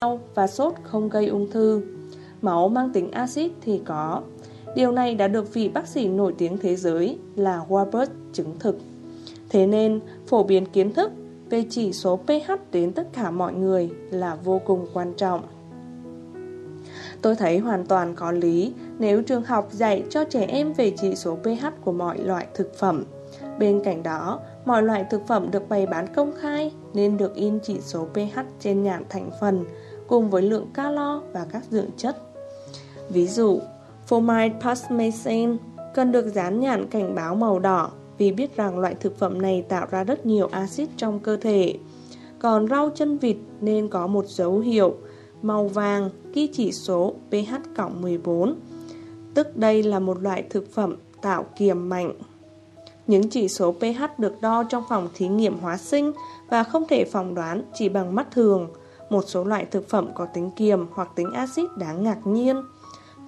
cao và sốt không gây ung thư. Máu mang tính axit thì có. Điều này đã được vị bác sĩ nổi tiếng thế giới là Warburg chứng thực. Thế nên, phổ biến kiến thức về chỉ số pH đến tất cả mọi người là vô cùng quan trọng. Tôi thấy hoàn toàn có lý nếu trường học dạy cho trẻ em về chỉ số pH của mọi loại thực phẩm. Bên cạnh đó, mọi loại thực phẩm được bày bán công khai nên được in chỉ số pH trên nhãn thành phần cùng với lượng calo và các dưỡng chất. Ví dụ, phô mai Parmesan cần được dán nhãn cảnh báo màu đỏ vì biết rằng loại thực phẩm này tạo ra rất nhiều axit trong cơ thể. Còn rau chân vịt nên có một dấu hiệu màu vàng ghi chỉ số pH cộng 14, tức đây là một loại thực phẩm tạo kiềm mạnh. Những chỉ số pH được đo trong phòng thí nghiệm hóa sinh và không thể phỏng đoán chỉ bằng mắt thường. Một số loại thực phẩm có tính kiềm hoặc tính axit đáng ngạc nhiên.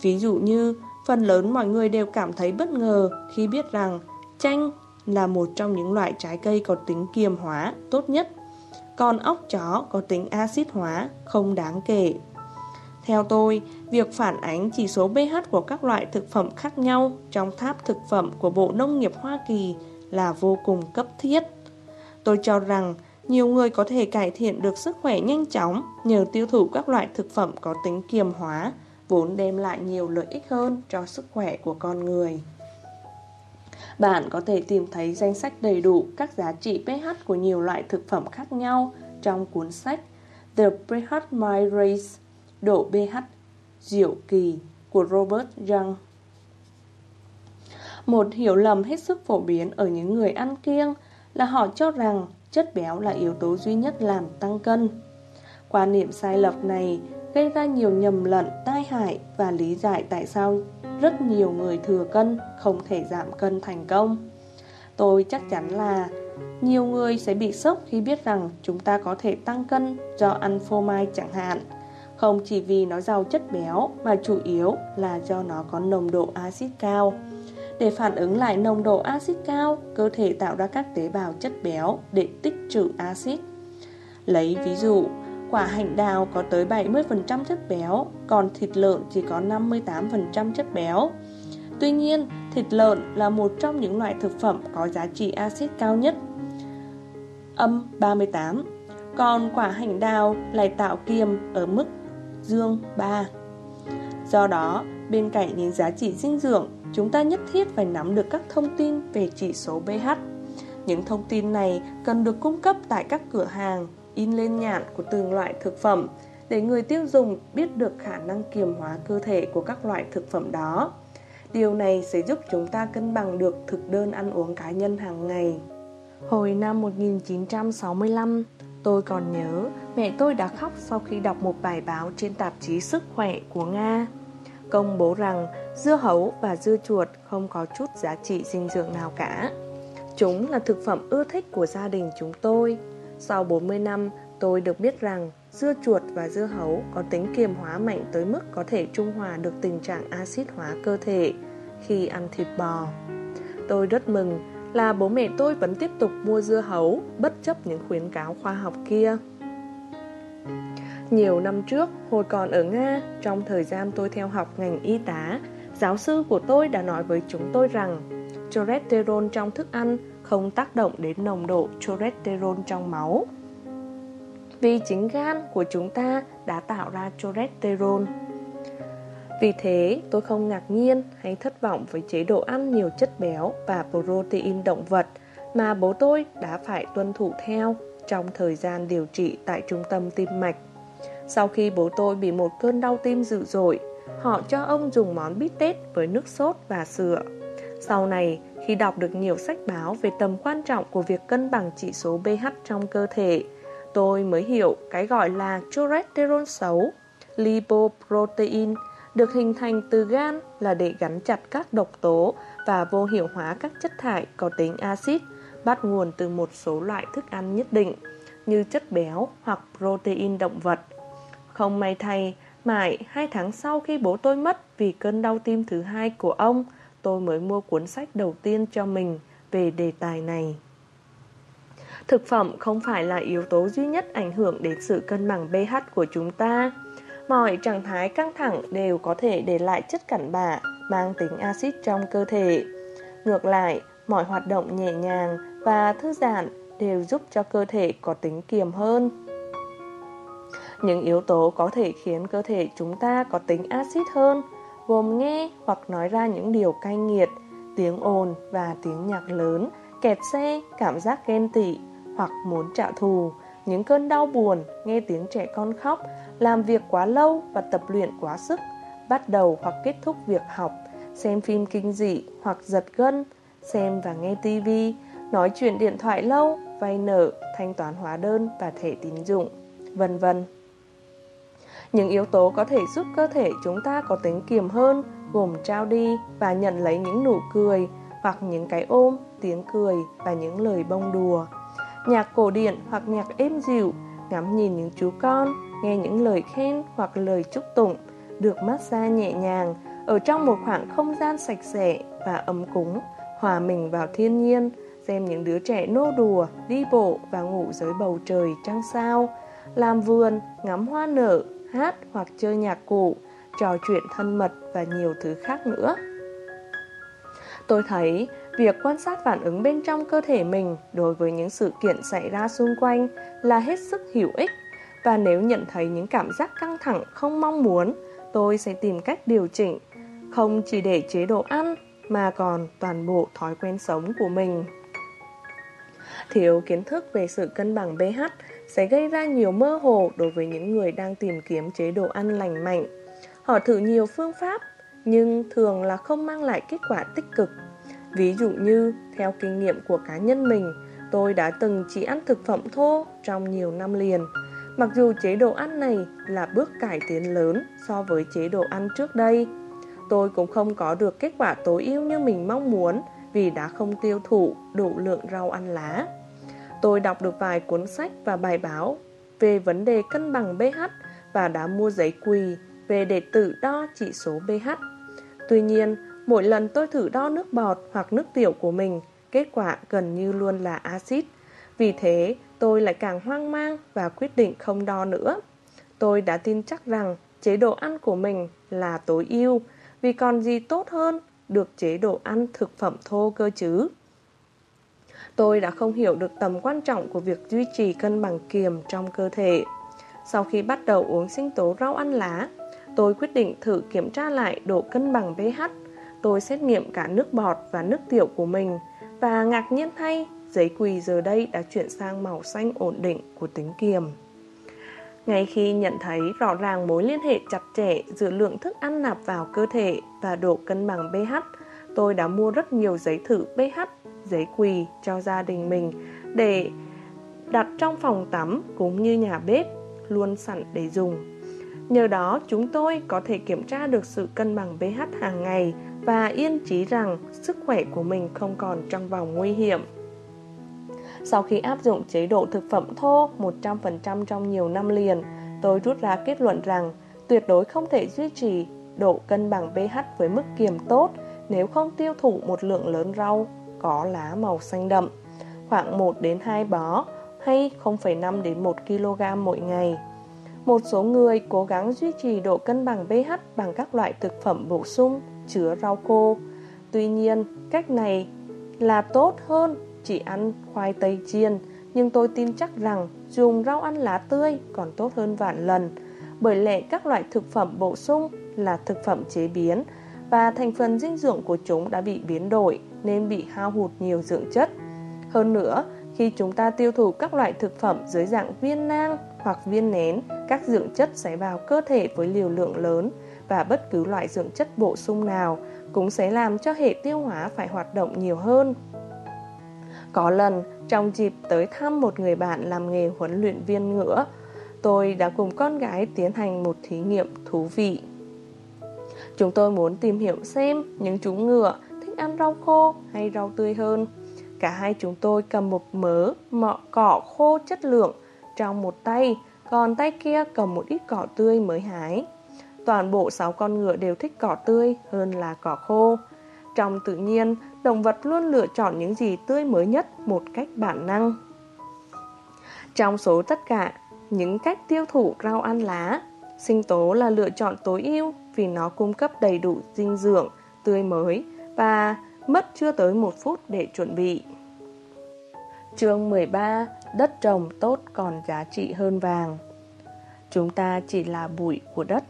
Ví dụ như, phần lớn mọi người đều cảm thấy bất ngờ khi biết rằng chanh là một trong những loại trái cây có tính kiềm hóa tốt nhất còn ốc chó có tính axit hóa không đáng kể. Theo tôi, việc phản ánh chỉ số pH của các loại thực phẩm khác nhau trong tháp thực phẩm của Bộ Nông nghiệp Hoa Kỳ là vô cùng cấp thiết. Tôi cho rằng nhiều người có thể cải thiện được sức khỏe nhanh chóng nhờ tiêu thụ các loại thực phẩm có tính kiềm hóa, vốn đem lại nhiều lợi ích hơn cho sức khỏe của con người. Bạn có thể tìm thấy danh sách đầy đủ các giá trị pH của nhiều loại thực phẩm khác nhau trong cuốn sách The pH My Race, độ pH diệu kỳ của Robert Young. Một hiểu lầm hết sức phổ biến ở những người ăn kiêng là họ cho rằng chất béo là yếu tố duy nhất làm tăng cân. Quan niệm sai lầm này gây ra nhiều nhầm lẫn, tai hại và lý giải tại sao rất nhiều người thừa cân không thể giảm cân thành công. Tôi chắc chắn là nhiều người sẽ bị sốc khi biết rằng chúng ta có thể tăng cân do ăn phô mai chẳng hạn. Không chỉ vì nó giàu chất béo mà chủ yếu là do nó có nồng độ axit cao. Để phản ứng lại nồng độ axit cao, cơ thể tạo ra các tế bào chất béo để tích trữ axit. Lấy ví dụ, Quả hạnh đào có tới 70% chất béo, còn thịt lợn chỉ có 58% chất béo. Tuy nhiên, thịt lợn là một trong những loại thực phẩm có giá trị axit cao nhất, âm 38. Còn quả hạnh đào lại tạo kiềm ở mức dương 3. Do đó, bên cạnh những giá trị dinh dưỡng, chúng ta nhất thiết phải nắm được các thông tin về chỉ số pH. Những thông tin này cần được cung cấp tại các cửa hàng in lên nhãn của từng loại thực phẩm để người tiêu dùng biết được khả năng kiềm hóa cơ thể của các loại thực phẩm đó. Điều này sẽ giúp chúng ta cân bằng được thực đơn ăn uống cá nhân hàng ngày. Hồi năm 1965, tôi còn nhớ mẹ tôi đã khóc sau khi đọc một bài báo trên tạp chí Sức khỏe của Nga. Công bố rằng dưa hấu và dưa chuột không có chút giá trị dinh dưỡng nào cả. Chúng là thực phẩm ưa thích của gia đình chúng tôi. Sau 40 năm, tôi được biết rằng dưa chuột và dưa hấu có tính kiềm hóa mạnh tới mức có thể trung hòa được tình trạng axit hóa cơ thể khi ăn thịt bò. Tôi rất mừng là bố mẹ tôi vẫn tiếp tục mua dưa hấu bất chấp những khuyến cáo khoa học kia. Nhiều năm trước, hồi còn ở Nga, trong thời gian tôi theo học ngành y tá, giáo sư của tôi đã nói với chúng tôi rằng cholesterol trong thức ăn không tác động đến nồng độ cholesterol trong máu. Vì chính gan của chúng ta đã tạo ra cholesterol. Vì thế, tôi không ngạc nhiên hay thất vọng với chế độ ăn nhiều chất béo và protein động vật mà bố tôi đã phải tuân thủ theo trong thời gian điều trị tại trung tâm tim mạch. Sau khi bố tôi bị một cơn đau tim dữ dội, họ cho ông dùng món bít tết với nước sốt và sữa. Sau này, khi đọc được nhiều sách báo về tầm quan trọng của việc cân bằng chỉ số pH trong cơ thể, tôi mới hiểu cái gọi là cholesterol xấu, lipoprotein, được hình thành từ gan là để gắn chặt các độc tố và vô hiệu hóa các chất thải có tính axit bắt nguồn từ một số loại thức ăn nhất định như chất béo hoặc protein động vật. Không may thay, mãi hai tháng sau khi bố tôi mất vì cơn đau tim thứ hai của ông, tôi mới mua cuốn sách đầu tiên cho mình về đề tài này. Thực phẩm không phải là yếu tố duy nhất ảnh hưởng đến sự cân bằng pH của chúng ta. Mọi trạng thái căng thẳng đều có thể để lại chất cặn bã mang tính axit trong cơ thể. Ngược lại, mọi hoạt động nhẹ nhàng và thư giãn đều giúp cho cơ thể có tính kiềm hơn. Những yếu tố có thể khiến cơ thể chúng ta có tính axit hơn, gồm nghe hoặc nói ra những điều cay nghiệt, tiếng ồn và tiếng nhạc lớn, kẹt xe, cảm giác ghen tị hoặc muốn trả thù, những cơn đau buồn, nghe tiếng trẻ con khóc, làm việc quá lâu và tập luyện quá sức, bắt đầu hoặc kết thúc việc học, xem phim kinh dị hoặc giật gân, xem và nghe tivi, nói chuyện điện thoại lâu, vay nợ, thanh toán hóa đơn và thẻ tín dụng, vân vân. Những yếu tố có thể giúp cơ thể chúng ta có tính kiềm hơn gồm trao đi và nhận lấy những nụ cười hoặc những cái ôm, tiếng cười và những lời bông đùa. Nhạc cổ điển hoặc nhạc êm dịu, ngắm nhìn những chú con, nghe những lời khen hoặc lời chúc tụng, được massage nhẹ nhàng ở trong một khoảng không gian sạch sẽ và ấm cúng, hòa mình vào thiên nhiên, xem những đứa trẻ nô đùa, đi bộ và ngủ dưới bầu trời trăng sao, làm vườn, ngắm hoa nở, hát hoặc chơi nhạc cụ, trò chuyện thân mật và nhiều thứ khác nữa. Tôi thấy việc quan sát phản ứng bên trong cơ thể mình đối với những sự kiện xảy ra xung quanh là hết sức hữu ích và nếu nhận thấy những cảm giác căng thẳng không mong muốn, tôi sẽ tìm cách điều chỉnh, không chỉ để chế độ ăn mà còn toàn bộ thói quen sống của mình. Thiếu kiến thức về sự cân bằng pH sẽ gây ra nhiều mơ hồ đối với những người đang tìm kiếm chế độ ăn lành mạnh. Họ thử nhiều phương pháp, nhưng thường là không mang lại kết quả tích cực. Ví dụ như, theo kinh nghiệm của cá nhân mình, tôi đã từng chỉ ăn thực phẩm thô trong nhiều năm liền. Mặc dù chế độ ăn này là bước cải tiến lớn so với chế độ ăn trước đây, tôi cũng không có được kết quả tối ưu như mình mong muốn vì đã không tiêu thụ đủ lượng rau ăn lá. Tôi đọc được vài cuốn sách và bài báo về vấn đề cân bằng pH và đã mua giấy quỳ về để tự đo chỉ số pH. Tuy nhiên, mỗi lần tôi thử đo nước bọt hoặc nước tiểu của mình, kết quả gần như luôn là axit. Vì thế, tôi lại càng hoang mang và quyết định không đo nữa. Tôi đã tin chắc rằng chế độ ăn của mình là tối ưu, vì còn gì tốt hơn được chế độ ăn thực phẩm thô cơ chứ. Tôi đã không hiểu được tầm quan trọng của việc duy trì cân bằng kiềm trong cơ thể. Sau khi bắt đầu uống sinh tố rau ăn lá, tôi quyết định thử kiểm tra lại độ cân bằng pH. Tôi xét nghiệm cả nước bọt và nước tiểu của mình và ngạc nhiên thay, giấy quỳ giờ đây đã chuyển sang màu xanh ổn định của tính kiềm. Ngay khi nhận thấy rõ ràng mối liên hệ chặt chẽ giữa lượng thức ăn nạp vào cơ thể và độ cân bằng pH, tôi đã mua rất nhiều giấy thử pH giấy quỳ cho gia đình mình để đặt trong phòng tắm cũng như nhà bếp luôn sẵn để dùng. Nhờ đó chúng tôi có thể kiểm tra được sự cân bằng pH hàng ngày và yên trí rằng sức khỏe của mình không còn trong vòng nguy hiểm. Sau khi áp dụng chế độ thực phẩm thô 100% trong nhiều năm liền, tôi rút ra kết luận rằng tuyệt đối không thể duy trì độ cân bằng pH với mức kiềm tốt nếu không tiêu thụ một lượng lớn rau, có lá màu xanh đậm, khoảng 1 đến 2 bó hay 0,5 đến 1 kg mỗi ngày. Một số người cố gắng duy trì độ cân bằng pH bằng các loại thực phẩm bổ sung chứa rau khô. Tuy nhiên, cách này là tốt hơn chỉ ăn khoai tây chiên, nhưng tôi tin chắc rằng dùng rau ăn lá tươi còn tốt hơn vạn lần. Bởi lẽ các loại thực phẩm bổ sung là thực phẩm chế biến và thành phần dinh dưỡng của chúng đã bị biến đổi nên bị hao hụt nhiều dưỡng chất. Hơn nữa, khi chúng ta tiêu thụ các loại thực phẩm dưới dạng viên nang hoặc viên nén, các dưỡng chất sẽ vào cơ thể với liều lượng lớn và bất cứ loại dưỡng chất bổ sung nào cũng sẽ làm cho hệ tiêu hóa phải hoạt động nhiều hơn. Có lần, trong dịp tới thăm một người bạn làm nghề huấn luyện viên ngựa, tôi đã cùng con gái tiến hành một thí nghiệm thú vị. Chúng tôi muốn tìm hiểu xem những chú ngựa thích ăn rau khô hay rau tươi hơn. Cả hai chúng tôi cầm một mớ mọ cỏ khô chất lượng trong một tay, còn tay kia cầm một ít cỏ tươi mới hái. Toàn bộ 6 con ngựa đều thích cỏ tươi hơn là cỏ khô. Trong tự nhiên, động vật luôn lựa chọn những gì tươi mới nhất một cách bản năng. Trong số tất cả những cách tiêu thụ rau ăn lá, sinh tố là lựa chọn tối ưu vì nó cung cấp đầy đủ dinh dưỡng, tươi mới và mất chưa tới một phút để chuẩn bị. Chương 13 Đất trồng tốt còn giá trị hơn vàng. Chúng ta chỉ là bụi của đất.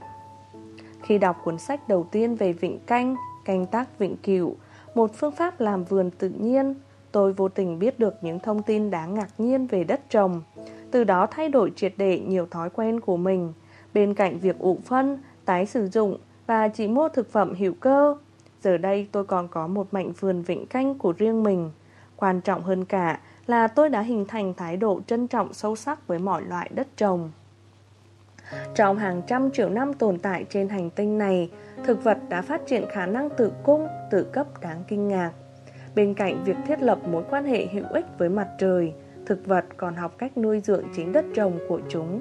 Khi đọc cuốn sách đầu tiên về vịnh canh, canh tác vịnh cửu Một phương pháp làm vườn tự nhiên Tôi vô tình biết được những thông tin đáng ngạc nhiên về đất trồng. Từ đó thay đổi triệt để nhiều thói quen của mình. Bên cạnh việc ủ phân, tái sử dụng và chỉ mua thực phẩm hữu cơ Giờ đây tôi còn có một mảnh vườn vịnh canh của riêng mình Quan trọng hơn cả là tôi đã hình thành thái độ trân trọng sâu sắc với mọi loại đất trồng. Trong hàng trăm triệu năm tồn tại trên hành tinh này, thực vật đã phát triển khả năng tự cung, tự cấp đáng kinh ngạc. Bên cạnh việc thiết lập mối quan hệ hữu ích với mặt trời, thực vật còn học cách nuôi dưỡng chính đất trồng của chúng.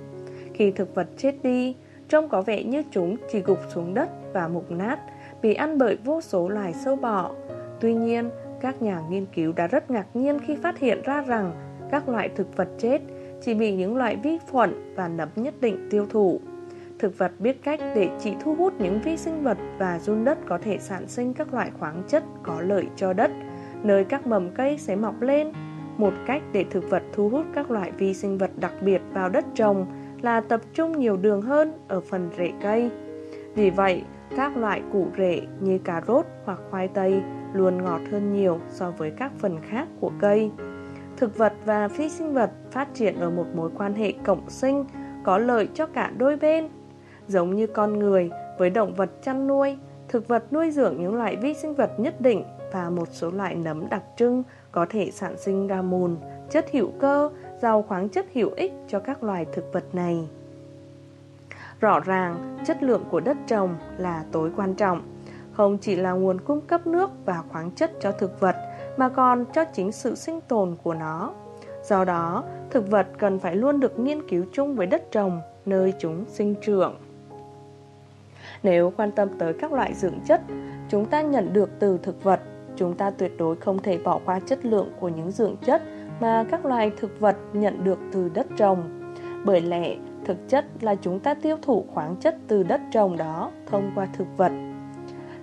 Khi thực vật chết đi, trông có vẻ như chúng chỉ gục xuống đất và mục nát, bị ăn bởi vô số loài sâu bọ. Tuy nhiên, các nhà nghiên cứu đã rất ngạc nhiên khi phát hiện ra rằng các loại thực vật chết chỉ bị những loại vi khuẩn và nấm nhất định tiêu thụ. Thực vật biết cách để chỉ thu hút những vi sinh vật và run đất có thể sản sinh các loại khoáng chất có lợi cho đất, nơi các mầm cây sẽ mọc lên. Một cách để thực vật thu hút các loại vi sinh vật đặc biệt vào đất trồng là tập trung nhiều đường hơn ở phần rễ cây. Vì vậy, các loại củ rễ như cà rốt hoặc khoai tây luôn ngọt hơn nhiều so với các phần khác của cây. Thực vật và phi sinh vật phát triển ở một mối quan hệ cộng sinh có lợi cho cả đôi bên. Giống như con người với động vật chăn nuôi, thực vật nuôi dưỡng những loại vi sinh vật nhất định và một số loại nấm đặc trưng có thể sản sinh ra mùn, chất hữu cơ, giàu khoáng chất hữu ích cho các loài thực vật này. Rõ ràng, chất lượng của đất trồng là tối quan trọng không chỉ là nguồn cung cấp nước và khoáng chất cho thực vật mà còn cho chính sự sinh tồn của nó. Do đó, thực vật cần phải luôn được nghiên cứu chung với đất trồng, nơi chúng sinh trưởng. Nếu quan tâm tới các loại dưỡng chất chúng ta nhận được từ thực vật, chúng ta tuyệt đối không thể bỏ qua chất lượng của những dưỡng chất mà các loài thực vật nhận được từ đất trồng. Bởi lẽ, thực chất là chúng ta tiêu thụ khoáng chất từ đất trồng đó thông qua thực vật.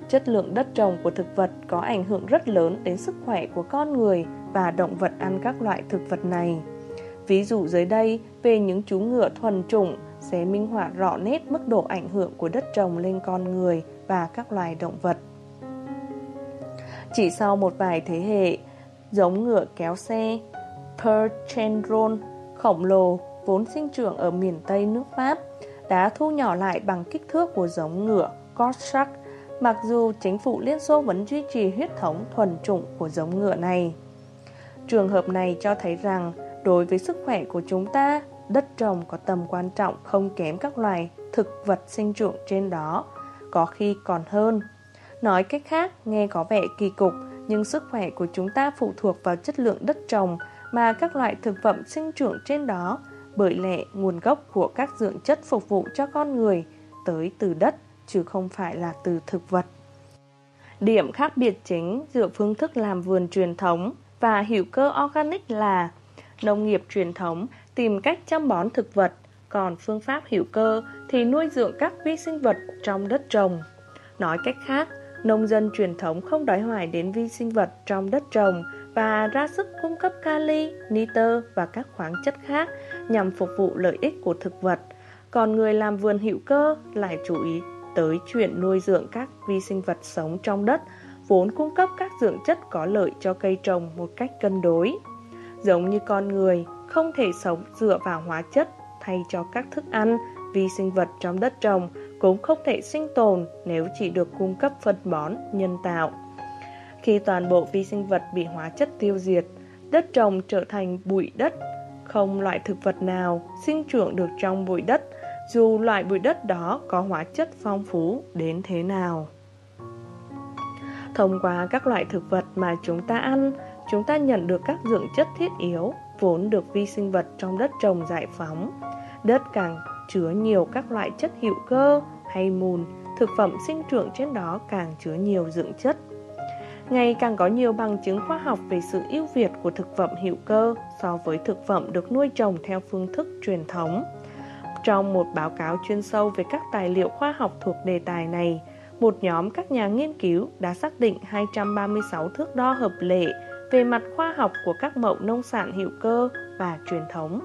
Chất lượng đất trồng của thực vật có ảnh hưởng rất lớn đến sức khỏe của con người và động vật ăn các loại thực vật này. Ví dụ dưới đây về những chú ngựa thuần chủng sẽ minh họa rõ nét mức độ ảnh hưởng của đất trồng lên con người và các loài động vật. Chỉ sau một vài thế hệ, giống ngựa kéo xe Perchendron khổng lồ vốn sinh trưởng ở miền Tây nước Pháp đã thu nhỏ lại bằng kích thước của giống ngựa Cossack mặc dù chính phủ Liên Xô vẫn duy trì huyết thống thuần chủng của giống ngựa này. Trường hợp này cho thấy rằng đối với sức khỏe của chúng ta, đất trồng có tầm quan trọng không kém các loài thực vật sinh trưởng trên đó, có khi còn hơn. Nói cách khác, nghe có vẻ kỳ cục, nhưng sức khỏe của chúng ta phụ thuộc vào chất lượng đất trồng mà các loại thực phẩm sinh trưởng trên đó, bởi lẽ nguồn gốc của các dưỡng chất phục vụ cho con người tới từ đất chứ không phải là từ thực vật. Điểm khác biệt chính giữa phương thức làm vườn truyền thống và hữu cơ organic là nông nghiệp truyền thống tìm cách chăm bón thực vật, còn phương pháp hữu cơ thì nuôi dưỡng các vi sinh vật trong đất trồng. Nói cách khác, nông dân truyền thống không đòi hỏi đến vi sinh vật trong đất trồng và ra sức cung cấp kali, nitơ và các khoáng chất khác nhằm phục vụ lợi ích của thực vật. Còn người làm vườn hữu cơ lại chú ý tới chuyện nuôi dưỡng các vi sinh vật sống trong đất, vốn cung cấp các dưỡng chất có lợi cho cây trồng một cách cân đối. Giống như con người, không thể sống dựa vào hóa chất thay cho các thức ăn, vi sinh vật trong đất trồng cũng không thể sinh tồn nếu chỉ được cung cấp phân bón nhân tạo. Khi toàn bộ vi sinh vật bị hóa chất tiêu diệt, đất trồng trở thành bụi đất, không loại thực vật nào sinh trưởng được trong bụi đất dù loại bụi đất đó có hóa chất phong phú đến thế nào. Thông qua các loại thực vật mà chúng ta ăn, chúng ta nhận được các dưỡng chất thiết yếu vốn được vi sinh vật trong đất trồng giải phóng. Đất càng chứa nhiều các loại chất hữu cơ hay mùn, thực phẩm sinh trưởng trên đó càng chứa nhiều dưỡng chất. Ngày càng có nhiều bằng chứng khoa học về sự ưu việt của thực phẩm hữu cơ so với thực phẩm được nuôi trồng theo phương thức truyền thống. Trong một báo cáo chuyên sâu về các tài liệu khoa học thuộc đề tài này, một nhóm các nhà nghiên cứu đã xác định 236 thước đo hợp lệ về mặt khoa học của các mẫu nông sản hữu cơ và truyền thống.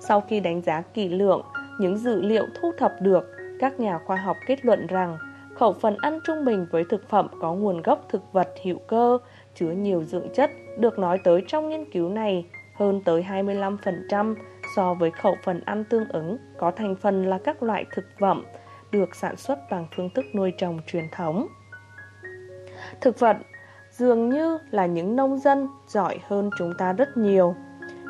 Sau khi đánh giá kỹ lượng những dữ liệu thu thập được, các nhà khoa học kết luận rằng khẩu phần ăn trung bình với thực phẩm có nguồn gốc thực vật hữu cơ chứa nhiều dưỡng chất được nói tới trong nghiên cứu này hơn tới 25% so với khẩu phần ăn tương ứng có thành phần là các loại thực phẩm được sản xuất bằng phương thức nuôi trồng truyền thống. Thực vật dường như là những nông dân giỏi hơn chúng ta rất nhiều.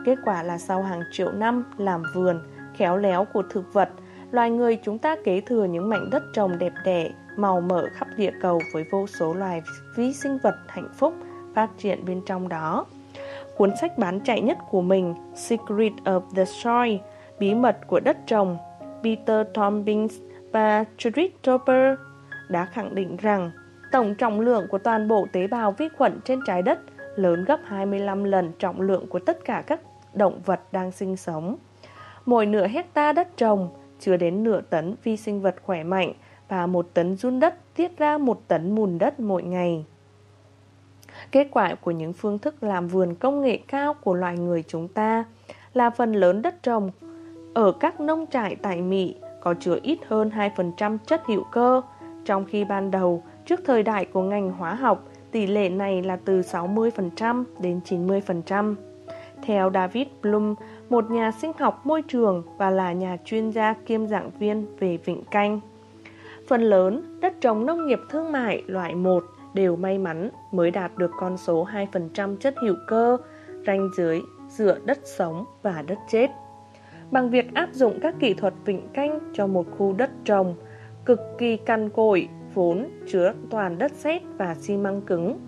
Kết quả là sau hàng triệu năm làm vườn, khéo léo của thực vật, loài người chúng ta kế thừa những mảnh đất trồng đẹp đẽ, màu mỡ khắp địa cầu với vô số loài vi sinh vật hạnh phúc phát triển bên trong đó. Cuốn sách bán chạy nhất của mình, Secret of the Soil, Bí mật của đất trồng, Peter Tompkins và Judith Topper đã khẳng định rằng tổng trọng lượng của toàn bộ tế bào vi khuẩn trên trái đất lớn gấp 25 lần trọng lượng của tất cả các động vật đang sinh sống. Mỗi nửa hecta đất trồng chứa đến nửa tấn vi sinh vật khỏe mạnh và một tấn run đất tiết ra một tấn mùn đất mỗi ngày. Kết quả của những phương thức làm vườn công nghệ cao của loài người chúng ta là phần lớn đất trồng ở các nông trại tại Mỹ có chứa ít hơn 2% chất hữu cơ, trong khi ban đầu, trước thời đại của ngành hóa học, tỷ lệ này là từ 60% đến 90%. Theo David Bloom, một nhà sinh học môi trường và là nhà chuyên gia kiêm giảng viên về vịnh canh. Phần lớn, đất trồng nông nghiệp thương mại loại 1 đều may mắn mới đạt được con số 2% chất hữu cơ, ranh dưới giữa đất sống và đất chết. Bằng việc áp dụng các kỹ thuật vịnh canh cho một khu đất trồng cực kỳ căn cội, vốn chứa toàn đất sét và xi măng cứng,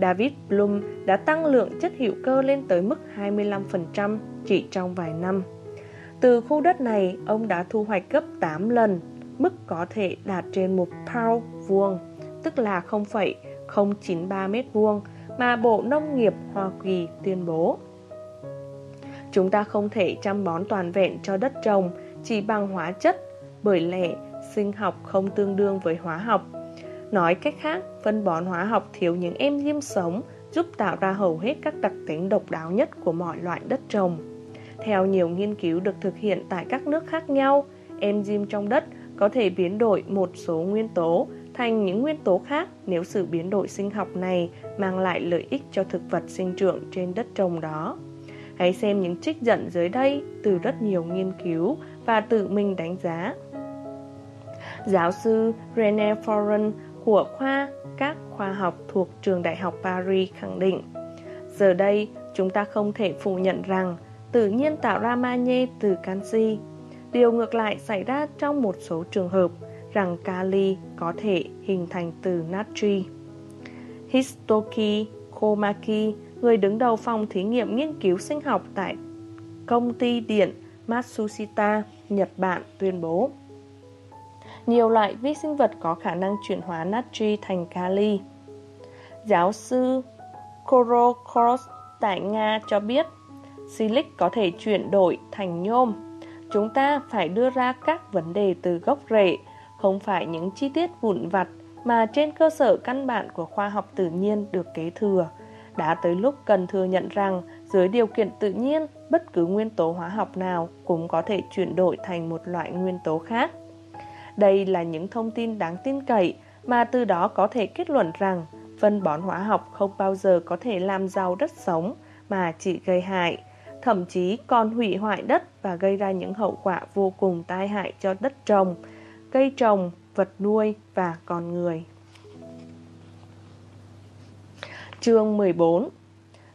David Blum đã tăng lượng chất hữu cơ lên tới mức 25% chỉ trong vài năm. Từ khu đất này, ông đã thu hoạch gấp 8 lần, mức có thể đạt trên một pound vuông, tức là 0,093 mét vuông mà Bộ Nông nghiệp Hoa Kỳ tuyên bố. Chúng ta không thể chăm bón toàn vẹn cho đất trồng chỉ bằng hóa chất, bởi lẽ sinh học không tương đương với hóa học. Nói cách khác, phân bón hóa học thiếu những enzyme sống giúp tạo ra hầu hết các đặc tính độc đáo nhất của mọi loại đất trồng. Theo nhiều nghiên cứu được thực hiện tại các nước khác nhau, enzyme trong đất có thể biến đổi một số nguyên tố thành những nguyên tố khác nếu sự biến đổi sinh học này mang lại lợi ích cho thực vật sinh trưởng trên đất trồng đó. Hãy xem những trích dẫn dưới đây từ rất nhiều nghiên cứu và tự mình đánh giá. Giáo sư René Foran của khoa các khoa học thuộc trường đại học Paris khẳng định Giờ đây, chúng ta không thể phủ nhận rằng tự nhiên tạo ra magie từ canxi. Điều ngược lại xảy ra trong một số trường hợp rằng kali có thể hình thành từ natri. Histoki Komaki, người đứng đầu phòng thí nghiệm nghiên cứu sinh học tại công ty điện Matsushita, Nhật Bản tuyên bố nhiều loại vi sinh vật có khả năng chuyển hóa natri thành kali. Giáo sư Korokos tại Nga cho biết, silic có thể chuyển đổi thành nhôm. Chúng ta phải đưa ra các vấn đề từ gốc rễ, không phải những chi tiết vụn vặt mà trên cơ sở căn bản của khoa học tự nhiên được kế thừa. Đã tới lúc cần thừa nhận rằng dưới điều kiện tự nhiên, bất cứ nguyên tố hóa học nào cũng có thể chuyển đổi thành một loại nguyên tố khác. Đây là những thông tin đáng tin cậy mà từ đó có thể kết luận rằng phân bón hóa học không bao giờ có thể làm giàu đất sống mà chỉ gây hại, thậm chí còn hủy hoại đất và gây ra những hậu quả vô cùng tai hại cho đất trồng, cây trồng, vật nuôi và con người. Chương 14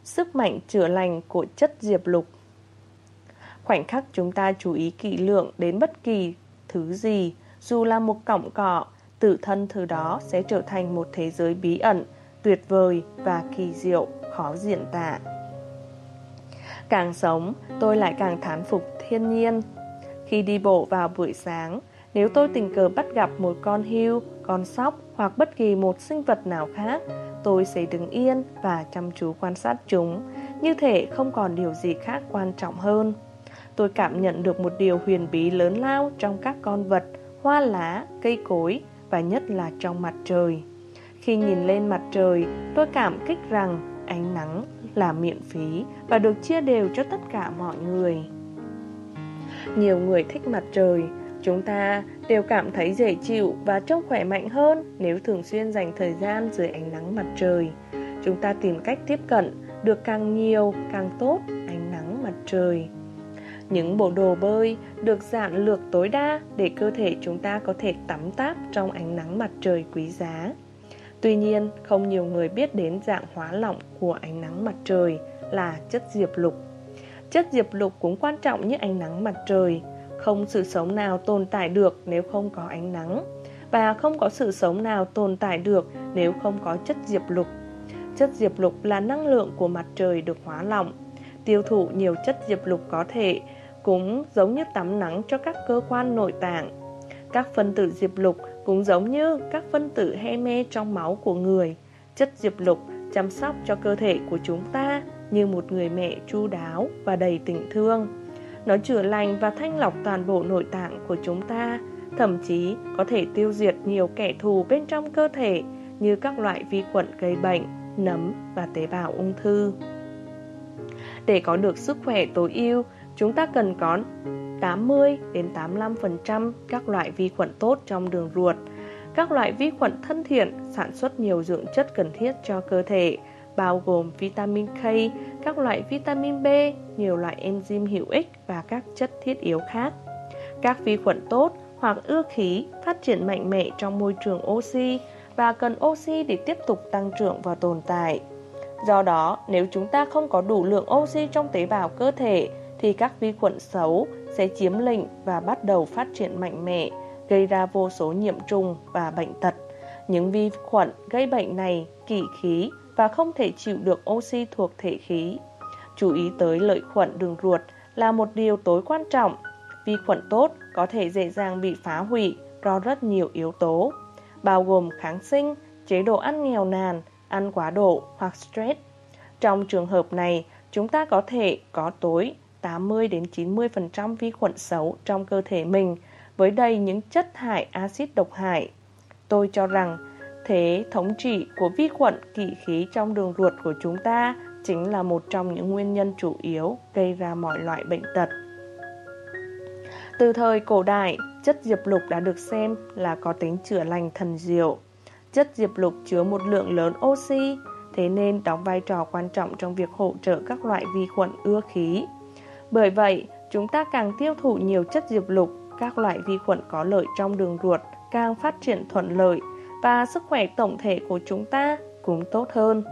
Sức mạnh chữa lành của chất diệp lục Khoảnh khắc chúng ta chú ý kỹ lượng đến bất kỳ thứ gì dù là một cọng cỏ, tự thân thứ đó sẽ trở thành một thế giới bí ẩn, tuyệt vời và kỳ diệu, khó diễn tả. Càng sống, tôi lại càng thán phục thiên nhiên. Khi đi bộ vào buổi sáng, Nếu tôi tình cờ bắt gặp một con hươu, con sóc hoặc bất kỳ một sinh vật nào khác, tôi sẽ đứng yên và chăm chú quan sát chúng, như thể không còn điều gì khác quan trọng hơn. Tôi cảm nhận được một điều huyền bí lớn lao trong các con vật, hoa lá, cây cối và nhất là trong mặt trời. Khi nhìn lên mặt trời, tôi cảm kích rằng ánh nắng là miễn phí và được chia đều cho tất cả mọi người. Nhiều người thích mặt trời, chúng ta đều cảm thấy dễ chịu và trông khỏe mạnh hơn nếu thường xuyên dành thời gian dưới ánh nắng mặt trời. Chúng ta tìm cách tiếp cận được càng nhiều càng tốt ánh nắng mặt trời. Những bộ đồ bơi được giản lược tối đa để cơ thể chúng ta có thể tắm táp trong ánh nắng mặt trời quý giá. Tuy nhiên, không nhiều người biết đến dạng hóa lỏng của ánh nắng mặt trời là chất diệp lục. Chất diệp lục cũng quan trọng như ánh nắng mặt trời. Không sự sống nào tồn tại được nếu không có ánh nắng. Và không có sự sống nào tồn tại được nếu không có chất diệp lục. Chất diệp lục là năng lượng của mặt trời được hóa lỏng. Tiêu thụ nhiều chất diệp lục có thể cũng giống như tắm nắng cho các cơ quan nội tạng. Các phân tử diệp lục cũng giống như các phân tử heme trong máu của người. Chất diệp lục chăm sóc cho cơ thể của chúng ta như một người mẹ chu đáo và đầy tình thương. Nó chữa lành và thanh lọc toàn bộ nội tạng của chúng ta, thậm chí có thể tiêu diệt nhiều kẻ thù bên trong cơ thể như các loại vi khuẩn gây bệnh, nấm và tế bào ung thư. Để có được sức khỏe tối ưu, chúng ta cần có 80 đến 85% các loại vi khuẩn tốt trong đường ruột. Các loại vi khuẩn thân thiện sản xuất nhiều dưỡng chất cần thiết cho cơ thể, bao gồm vitamin K, các loại vitamin B, nhiều loại enzyme hữu ích và các chất thiết yếu khác. Các vi khuẩn tốt hoặc ưa khí phát triển mạnh mẽ trong môi trường oxy và cần oxy để tiếp tục tăng trưởng và tồn tại. Do đó, nếu chúng ta không có đủ lượng oxy trong tế bào cơ thể, thì các vi khuẩn xấu sẽ chiếm lĩnh và bắt đầu phát triển mạnh mẽ, gây ra vô số nhiễm trùng và bệnh tật. Những vi khuẩn gây bệnh này kỵ khí và không thể chịu được oxy thuộc thể khí. Chú ý tới lợi khuẩn đường ruột là một điều tối quan trọng. Vi khuẩn tốt có thể dễ dàng bị phá hủy do rất nhiều yếu tố, bao gồm kháng sinh, chế độ ăn nghèo nàn, ăn quá độ hoặc stress. Trong trường hợp này, chúng ta có thể có tối 80 đến 90% vi khuẩn xấu trong cơ thể mình với đầy những chất hại axit độc hại. Tôi cho rằng thế thống trị của vi khuẩn kỵ khí trong đường ruột của chúng ta chính là một trong những nguyên nhân chủ yếu gây ra mọi loại bệnh tật. Từ thời cổ đại, chất diệp lục đã được xem là có tính chữa lành thần diệu. Chất diệp lục chứa một lượng lớn oxy, thế nên đóng vai trò quan trọng trong việc hỗ trợ các loại vi khuẩn ưa khí. Bởi vậy, chúng ta càng tiêu thụ nhiều chất diệp lục, các loại vi khuẩn có lợi trong đường ruột càng phát triển thuận lợi và sức khỏe tổng thể của chúng ta cũng tốt hơn.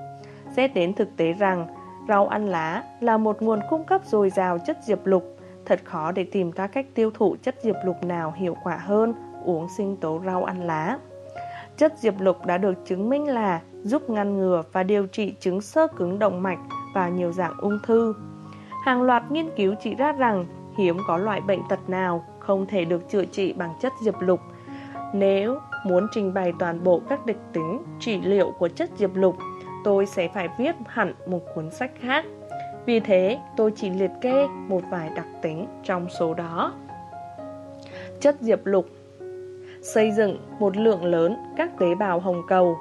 Xét đến thực tế rằng, rau ăn lá là một nguồn cung cấp dồi dào chất diệp lục, thật khó để tìm ra cách tiêu thụ chất diệp lục nào hiệu quả hơn uống sinh tố rau ăn lá. Chất diệp lục đã được chứng minh là giúp ngăn ngừa và điều trị chứng sơ cứng động mạch và nhiều dạng ung thư. Hàng loạt nghiên cứu chỉ ra rằng hiếm có loại bệnh tật nào không thể được chữa trị bằng chất diệp lục. Nếu muốn trình bày toàn bộ các đặc tính trị liệu của chất diệp lục, tôi sẽ phải viết hẳn một cuốn sách khác. Vì thế, tôi chỉ liệt kê một vài đặc tính trong số đó. Chất diệp lục Xây dựng một lượng lớn các tế bào hồng cầu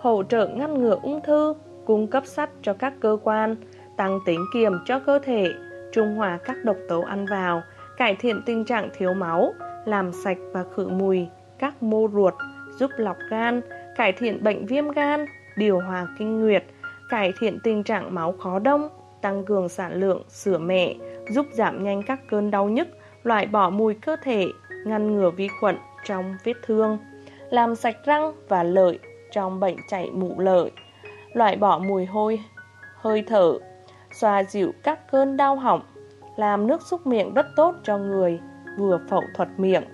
Hỗ trợ ngăn ngừa ung thư Cung cấp sắt cho các cơ quan tăng tính kiềm cho cơ thể, trung hòa các độc tố ăn vào, cải thiện tình trạng thiếu máu, làm sạch và khử mùi các mô ruột, giúp lọc gan, cải thiện bệnh viêm gan, điều hòa kinh nguyệt, cải thiện tình trạng máu khó đông, tăng cường sản lượng sữa mẹ, giúp giảm nhanh các cơn đau nhức, loại bỏ mùi cơ thể, ngăn ngừa vi khuẩn trong vết thương, làm sạch răng và lợi trong bệnh chảy mũ lợi, loại bỏ mùi hôi, hơi thở, xoa dịu các cơn đau họng, làm nước xúc miệng rất tốt cho người vừa phẫu thuật miệng,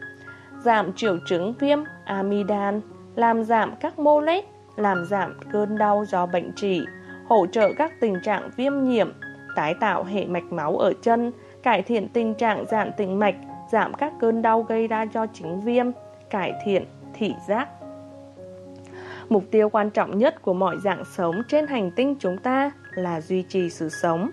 giảm triệu chứng viêm amidan, làm giảm các mô lết, làm giảm cơn đau do bệnh trị, hỗ trợ các tình trạng viêm nhiễm, tái tạo hệ mạch máu ở chân, cải thiện tình trạng giãn tĩnh mạch, giảm các cơn đau gây ra do chứng viêm, cải thiện thị giác. Mục tiêu quan trọng nhất của mọi dạng sống trên hành tinh chúng ta là duy trì sự sống.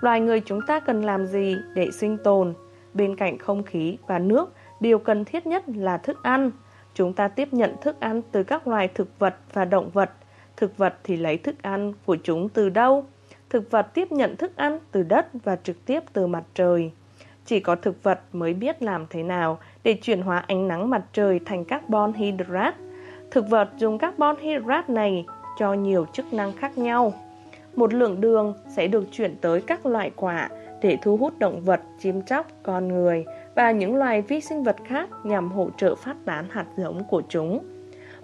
Loài người chúng ta cần làm gì để sinh tồn? Bên cạnh không khí và nước, điều cần thiết nhất là thức ăn. Chúng ta tiếp nhận thức ăn từ các loài thực vật và động vật. Thực vật thì lấy thức ăn của chúng từ đâu? Thực vật tiếp nhận thức ăn từ đất và trực tiếp từ mặt trời. Chỉ có thực vật mới biết làm thế nào để chuyển hóa ánh nắng mặt trời thành carbon hydrate. Thực vật dùng carbon hydrate này cho nhiều chức năng khác nhau. Một lượng đường sẽ được chuyển tới các loại quả để thu hút động vật, chim chóc, con người và những loài vi sinh vật khác nhằm hỗ trợ phát tán hạt giống của chúng.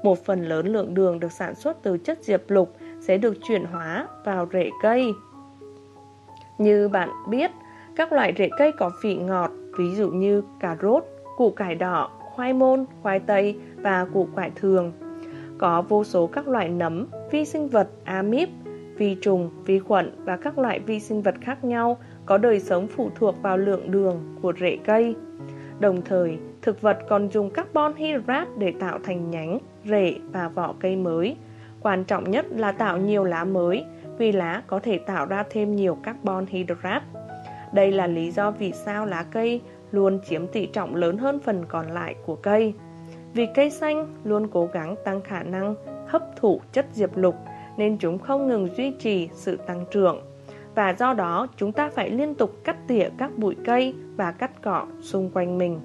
Một phần lớn lượng đường được sản xuất từ chất diệp lục sẽ được chuyển hóa vào rễ cây. Như bạn biết, các loại rễ cây có vị ngọt, ví dụ như cà rốt, củ cải đỏ, khoai môn, khoai tây và củ cải thường. Có vô số các loại nấm, vi sinh vật, amip, vi trùng, vi khuẩn và các loại vi sinh vật khác nhau có đời sống phụ thuộc vào lượng đường của rễ cây. Đồng thời, thực vật còn dùng carbon hydrate để tạo thành nhánh, rễ và vỏ cây mới. Quan trọng nhất là tạo nhiều lá mới, vì lá có thể tạo ra thêm nhiều carbon hydrate. Đây là lý do vì sao lá cây luôn chiếm tỷ trọng lớn hơn phần còn lại của cây. Vì cây xanh luôn cố gắng tăng khả năng hấp thụ chất diệp lục nên chúng không ngừng duy trì sự tăng trưởng. Và do đó chúng ta phải liên tục cắt tỉa các bụi cây và cắt cỏ xung quanh mình.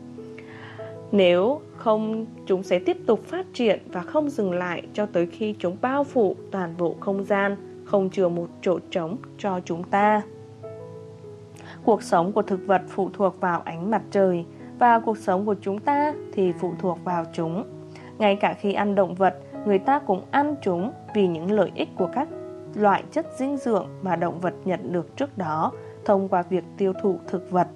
Nếu không, chúng sẽ tiếp tục phát triển và không dừng lại cho tới khi chúng bao phủ toàn bộ không gian, không chừa một chỗ trống cho chúng ta. Cuộc sống của thực vật phụ thuộc vào ánh mặt trời và cuộc sống của chúng ta thì phụ thuộc vào chúng. Ngay cả khi ăn động vật, người ta cũng ăn chúng vì những lợi ích của các loại chất dinh dưỡng mà động vật nhận được trước đó thông qua việc tiêu thụ thực vật.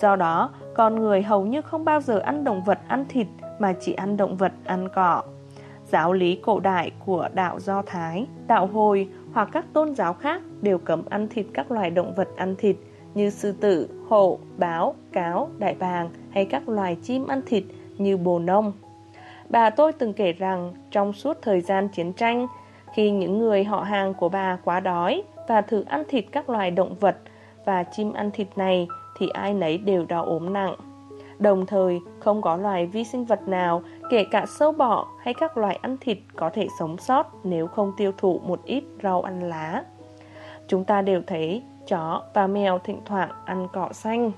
Do đó, con người hầu như không bao giờ ăn động vật ăn thịt mà chỉ ăn động vật ăn cỏ. Giáo lý cổ đại của đạo Do Thái, đạo Hồi hoặc các tôn giáo khác đều cấm ăn thịt các loài động vật ăn thịt như sư tử, hổ, báo, cáo, đại bàng hay các loài chim ăn thịt như bồ nông. Bà tôi từng kể rằng trong suốt thời gian chiến tranh, khi những người họ hàng của bà quá đói và thử ăn thịt các loài động vật và chim ăn thịt này thì ai nấy đều đau ốm nặng. Đồng thời, không có loài vi sinh vật nào, kể cả sâu bọ hay các loài ăn thịt có thể sống sót nếu không tiêu thụ một ít rau ăn lá. Chúng ta đều thấy chó và mèo thỉnh thoảng ăn cỏ xanh.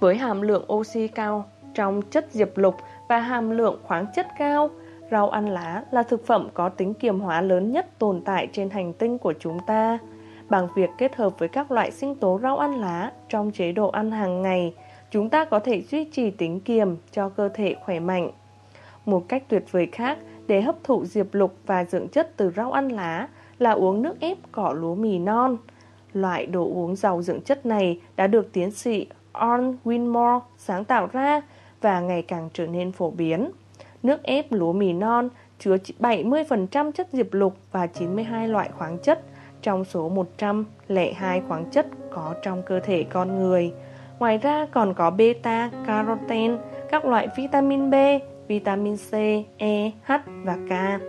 Với hàm lượng oxy cao trong chất diệp lục và hàm lượng khoáng chất cao, rau ăn lá là thực phẩm có tính kiềm hóa lớn nhất tồn tại trên hành tinh của chúng ta. Bằng việc kết hợp với các loại sinh tố rau ăn lá trong chế độ ăn hàng ngày, chúng ta có thể duy trì tính kiềm cho cơ thể khỏe mạnh. Một cách tuyệt vời khác để hấp thụ diệp lục và dưỡng chất từ rau ăn lá là uống nước ép cỏ lúa mì non. Loại đồ uống giàu dưỡng chất này đã được tiến sĩ Arn Winmore sáng tạo ra và ngày càng trở nên phổ biến. Nước ép lúa mì non chứa 70% chất diệp lục và 92 loại khoáng chất trong số 102 khoáng chất có trong cơ thể con người. Ngoài ra còn có beta, carotene, các loại vitamin B, vitamin C, E, H và K,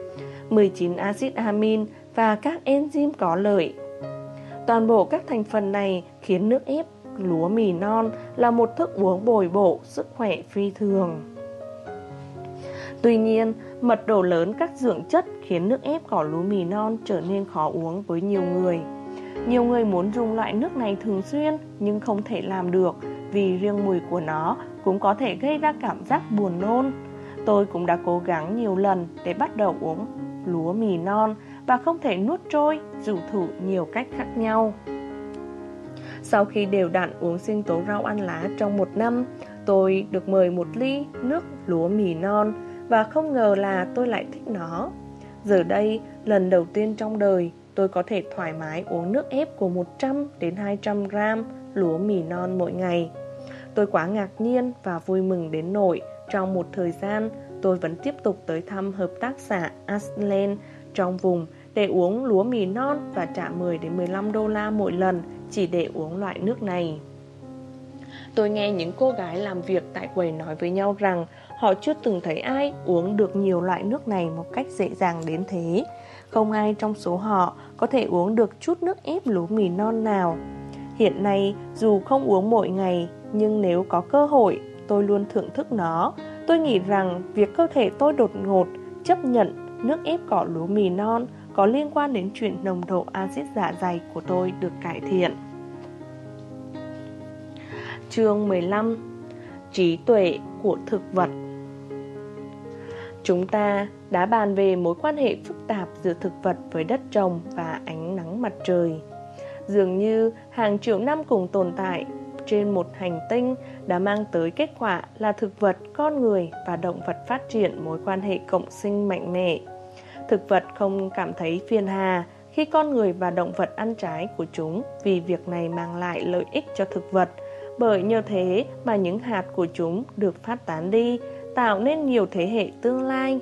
19 axit amin và các enzyme có lợi. Toàn bộ các thành phần này khiến nước ép lúa mì non là một thức uống bồi bổ sức khỏe phi thường. Tuy nhiên, mật độ lớn các dưỡng chất khiến nước ép cỏ lúa mì non trở nên khó uống với nhiều người. Nhiều người muốn dùng loại nước này thường xuyên nhưng không thể làm được vì riêng mùi của nó cũng có thể gây ra cảm giác buồn nôn. Tôi cũng đã cố gắng nhiều lần để bắt đầu uống lúa mì non và không thể nuốt trôi dù thử nhiều cách khác nhau. Sau khi đều đặn uống sinh tố rau ăn lá trong một năm, tôi được mời một ly nước lúa mì non và không ngờ là tôi lại thích nó. Giờ đây, lần đầu tiên trong đời, tôi có thể thoải mái uống nước ép của 100 đến 200 gram lúa mì non mỗi ngày. Tôi quá ngạc nhiên và vui mừng đến nỗi trong một thời gian tôi vẫn tiếp tục tới thăm hợp tác xã Aslen trong vùng để uống lúa mì non và trả 10 đến 15 đô la mỗi lần chỉ để uống loại nước này. Tôi nghe những cô gái làm việc tại quầy nói với nhau rằng họ chưa từng thấy ai uống được nhiều loại nước này một cách dễ dàng đến thế. Không ai trong số họ có thể uống được chút nước ép lúa mì non nào. Hiện nay, dù không uống mỗi ngày, nhưng nếu có cơ hội, tôi luôn thưởng thức nó. Tôi nghĩ rằng việc cơ thể tôi đột ngột chấp nhận nước ép cỏ lúa mì non có liên quan đến chuyện nồng độ axit dạ dày của tôi được cải thiện. Chương 15 Trí tuệ của thực vật Chúng ta đã bàn về mối quan hệ phức tạp giữa thực vật với đất trồng và ánh nắng mặt trời. Dường như hàng triệu năm cùng tồn tại trên một hành tinh đã mang tới kết quả là thực vật, con người và động vật phát triển mối quan hệ cộng sinh mạnh mẽ. Thực vật không cảm thấy phiền hà khi con người và động vật ăn trái của chúng vì việc này mang lại lợi ích cho thực vật, bởi nhờ thế mà những hạt của chúng được phát tán đi, tạo nên nhiều thế hệ tương lai.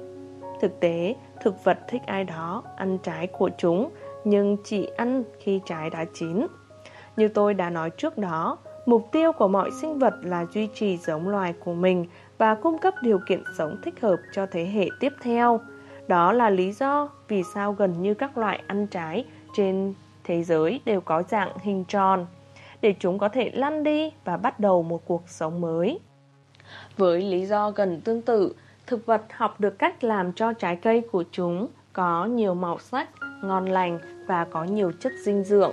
Thực tế, thực vật thích ai đó ăn trái của chúng, nhưng chỉ ăn khi trái đã chín. Như tôi đã nói trước đó, mục tiêu của mọi sinh vật là duy trì giống loài của mình và cung cấp điều kiện sống thích hợp cho thế hệ tiếp theo. Đó là lý do vì sao gần như các loại ăn trái trên thế giới đều có dạng hình tròn để chúng có thể lăn đi và bắt đầu một cuộc sống mới. Với lý do gần tương tự, thực vật học được cách làm cho trái cây của chúng có nhiều màu sắc, ngon lành và có nhiều chất dinh dưỡng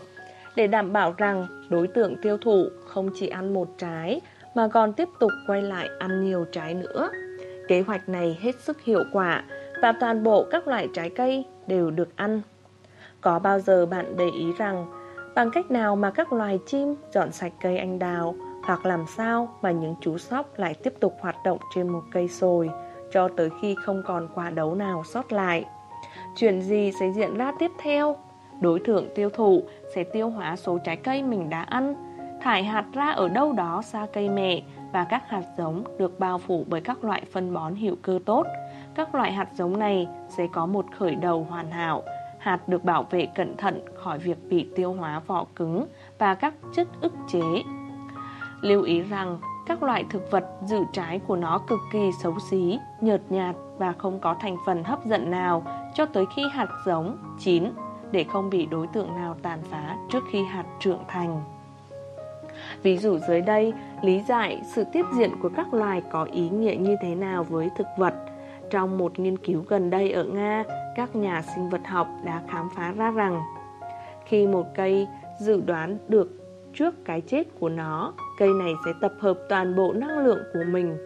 để đảm bảo rằng đối tượng tiêu thụ không chỉ ăn một trái mà còn tiếp tục quay lại ăn nhiều trái nữa. Kế hoạch này hết sức hiệu quả và toàn bộ các loại trái cây đều được ăn. Có bao giờ bạn để ý rằng bằng cách nào mà các loài chim dọn sạch cây anh đào hoặc làm sao mà những chú sóc lại tiếp tục hoạt động trên một cây sồi cho tới khi không còn quả đấu nào sót lại. Chuyện gì sẽ diễn ra tiếp theo? Đối tượng tiêu thụ sẽ tiêu hóa số trái cây mình đã ăn, thải hạt ra ở đâu đó xa cây mẹ và các hạt giống được bao phủ bởi các loại phân bón hữu cơ tốt. Các loại hạt giống này sẽ có một khởi đầu hoàn hảo. Hạt được bảo vệ cẩn thận khỏi việc bị tiêu hóa vỏ cứng và các chất ức chế. Lưu ý rằng các loại thực vật dự trái của nó cực kỳ xấu xí, nhợt nhạt và không có thành phần hấp dẫn nào cho tới khi hạt giống chín để không bị đối tượng nào tàn phá trước khi hạt trưởng thành. Ví dụ dưới đây, lý giải sự tiếp diện của các loài có ý nghĩa như thế nào với thực vật. Trong một nghiên cứu gần đây ở Nga, các nhà sinh vật học đã khám phá ra rằng khi một cây dự đoán được trước cái chết của nó, cây này sẽ tập hợp toàn bộ năng lượng của mình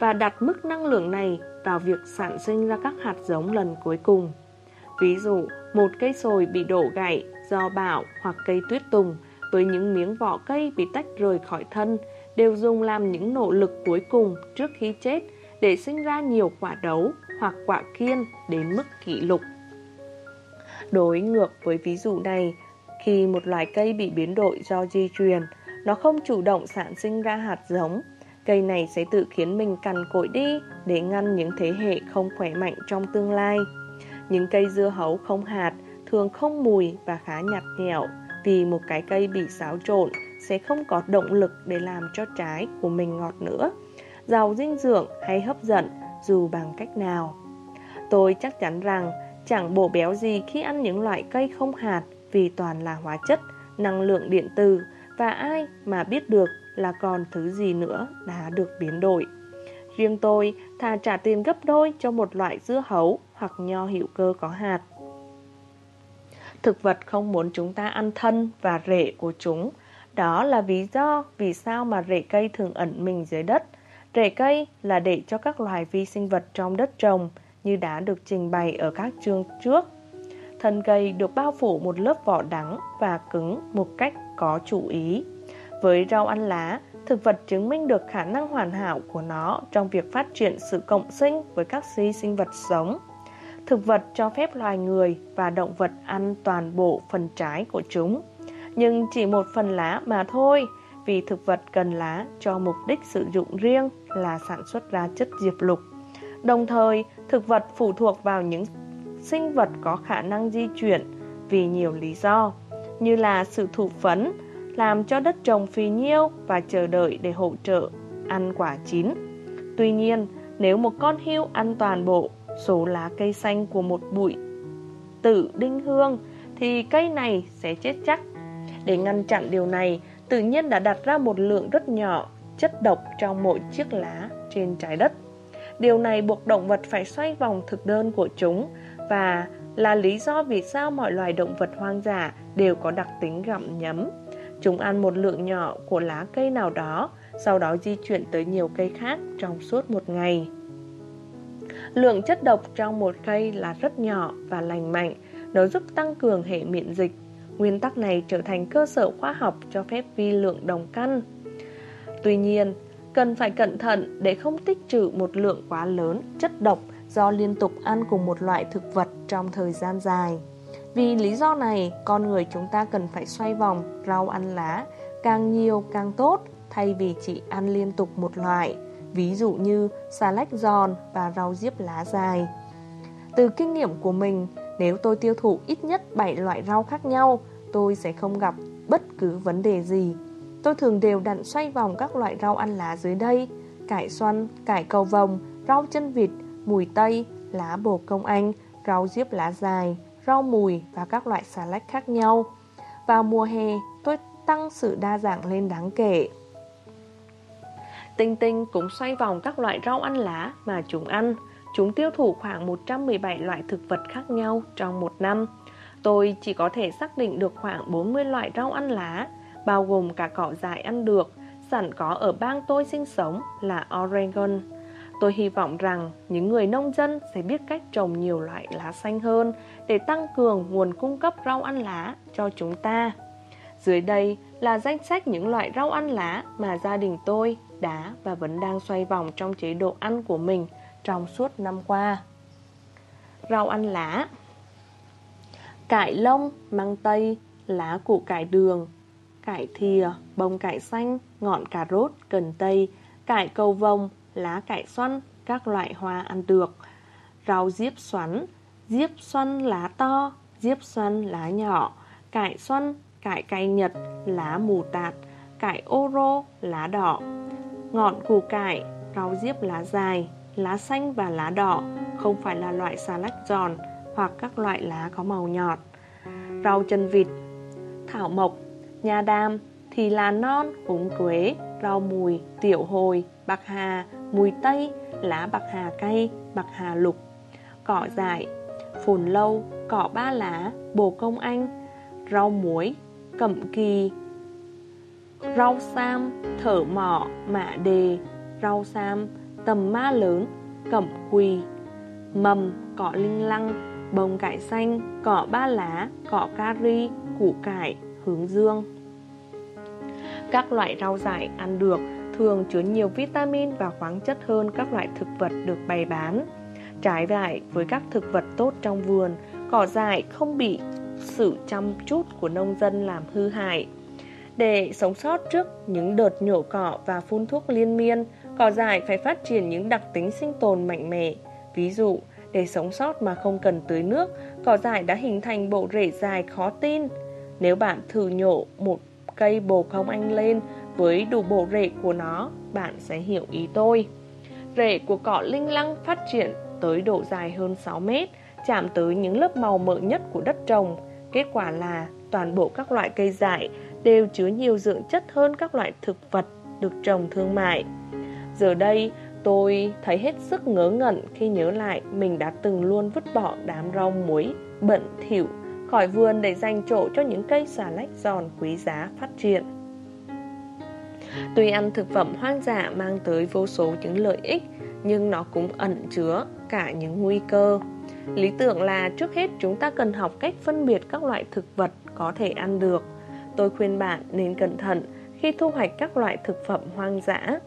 và đặt mức năng lượng này vào việc sản sinh ra các hạt giống lần cuối cùng. Ví dụ, một cây sồi bị đổ gãy do bão hoặc cây tuyết tùng với những miếng vỏ cây bị tách rời khỏi thân đều dùng làm những nỗ lực cuối cùng trước khi chết để sinh ra nhiều quả đấu hoặc quả kiên đến mức kỷ lục. Đối ngược với ví dụ này, khi một loài cây bị biến đổi do di truyền, nó không chủ động sản sinh ra hạt giống, cây này sẽ tự khiến mình cằn cội đi để ngăn những thế hệ không khỏe mạnh trong tương lai. Những cây dưa hấu không hạt thường không mùi và khá nhạt nhẽo vì một cái cây bị xáo trộn sẽ không có động lực để làm cho trái của mình ngọt nữa, giàu dinh dưỡng hay hấp dẫn dù bằng cách nào. Tôi chắc chắn rằng chẳng bổ béo gì khi ăn những loại cây không hạt vì toàn là hóa chất, năng lượng điện tử và ai mà biết được là còn thứ gì nữa đã được biến đổi. Riêng tôi thà trả tiền gấp đôi cho một loại dưa hấu hoặc nho hữu cơ có hạt. Thực vật không muốn chúng ta ăn thân và rễ của chúng. Đó là lý do vì sao mà rễ cây thường ẩn mình dưới đất. Rễ cây là để cho các loài vi sinh vật trong đất trồng như đã được trình bày ở các chương trước. Thân cây được bao phủ một lớp vỏ đắng và cứng một cách có chủ ý. Với rau ăn lá, thực vật chứng minh được khả năng hoàn hảo của nó trong việc phát triển sự cộng sinh với các vi sinh vật sống. Thực vật cho phép loài người và động vật ăn toàn bộ phần trái của chúng, nhưng chỉ một phần lá mà thôi, vì thực vật cần lá cho mục đích sử dụng riêng là sản xuất ra chất diệp lục. Đồng thời, thực vật phụ thuộc vào những sinh vật có khả năng di chuyển vì nhiều lý do, như là sự thụ phấn, làm cho đất trồng phì nhiêu và chờ đợi để hỗ trợ ăn quả chín. Tuy nhiên, nếu một con hươu ăn toàn bộ số lá cây xanh của một bụi tử đinh hương thì cây này sẽ chết chắc. Để ngăn chặn điều này, tự nhiên đã đặt ra một lượng rất nhỏ chất độc trong mỗi chiếc lá trên trái đất. Điều này buộc động vật phải xoay vòng thực đơn của chúng và là lý do vì sao mọi loài động vật hoang dã đều có đặc tính gặm nhấm. Chúng ăn một lượng nhỏ của lá cây nào đó, sau đó di chuyển tới nhiều cây khác trong suốt một ngày. Lượng chất độc trong một cây là rất nhỏ và lành mạnh, nó giúp tăng cường hệ miễn dịch. Nguyên tắc này trở thành cơ sở khoa học cho phép vi lượng đồng căn. Tuy nhiên, cần phải cẩn thận để không tích trữ một lượng quá lớn chất độc do liên tục ăn cùng một loại thực vật trong thời gian dài. Vì lý do này, con người chúng ta cần phải xoay vòng rau ăn lá càng nhiều càng tốt thay vì chỉ ăn liên tục một loại, ví dụ như xà lách giòn và rau diếp lá dài. Từ kinh nghiệm của mình, nếu tôi tiêu thụ ít nhất 7 loại rau khác nhau, tôi sẽ không gặp bất cứ vấn đề gì. Tôi thường đều đặn xoay vòng các loại rau ăn lá dưới đây, cải xoăn, cải cầu vồng, rau chân vịt, mùi tây, lá bồ công anh, rau diếp lá dài, rau mùi và các loại xà lách khác nhau. Vào mùa hè, tôi tăng sự đa dạng lên đáng kể. Tinh Tinh cũng xoay vòng các loại rau ăn lá mà chúng ăn. Chúng tiêu thụ khoảng 117 loại thực vật khác nhau trong một năm. Tôi chỉ có thể xác định được khoảng 40 loại rau ăn lá, bao gồm cả cỏ dại ăn được, sẵn có ở bang tôi sinh sống là Oregon. Tôi hy vọng rằng những người nông dân sẽ biết cách trồng nhiều loại lá xanh hơn để tăng cường nguồn cung cấp rau ăn lá cho chúng ta. Dưới đây là danh sách những loại rau ăn lá mà gia đình tôi đã và vẫn đang xoay vòng trong chế độ ăn của mình trong suốt năm qua. Rau ăn lá. Cải lông, măng tây, lá củ cải đường, cải thìa, bông cải xanh, ngọn cà rốt, cần tây, cải cầu vồng, lá cải xoăn, các loại hoa ăn được, rau diếp xoắn, diếp xoăn lá to, diếp xoăn lá nhỏ, cải xoăn, cải cay nhật, lá mù tạt, cải ô rô, lá đỏ, ngọn củ cải, rau diếp lá dài, lá xanh và lá đỏ, không phải là loại xà lách giòn hoặc các loại lá có màu nhọt. Rau chân vịt, thảo mộc, nha đam, thì là non, húng quế, rau mùi, tiểu hồi, bạc hà, mùi tây, lá bạc hà cay, bạc hà lục, cỏ dại, phồn lâu, cỏ ba lá, bồ công anh, rau muối, cẩm kỳ, rau sam, thở mỏ, mạ đề, rau sam, tầm ma lớn, cẩm quỳ, mầm, cỏ linh lăng, bông cải xanh, cỏ ba lá, cỏ cari, củ cải, hướng dương. Các loại rau dại ăn được thường chứa nhiều vitamin và khoáng chất hơn các loại thực vật được bày bán. Trái lại với các thực vật tốt trong vườn, cỏ dại không bị sự chăm chút của nông dân làm hư hại. Để sống sót trước những đợt nhổ cỏ và phun thuốc liên miên, cỏ dại phải phát triển những đặc tính sinh tồn mạnh mẽ. Ví dụ, để sống sót mà không cần tưới nước, cỏ dại đã hình thành bộ rễ dài khó tin. Nếu bạn thử nhổ một cây bồ công anh lên với đủ bộ rễ của nó, bạn sẽ hiểu ý tôi. Rễ của cỏ linh lăng phát triển tới độ dài hơn 6 mét, chạm tới những lớp màu mỡ nhất của đất trồng. Kết quả là toàn bộ các loại cây dại đều chứa nhiều dưỡng chất hơn các loại thực vật được trồng thương mại. Giờ đây, tôi thấy hết sức ngớ ngẩn khi nhớ lại mình đã từng luôn vứt bỏ đám rau muối, bận thỉu khỏi vườn để dành chỗ cho những cây xà lách giòn quý giá phát triển. Tuy ăn thực phẩm hoang dã mang tới vô số những lợi ích, nhưng nó cũng ẩn chứa cả những nguy cơ. Lý tưởng là trước hết chúng ta cần học cách phân biệt các loại thực vật có thể ăn được. Tôi khuyên bạn nên cẩn thận khi thu hoạch các loại thực phẩm hoang dã.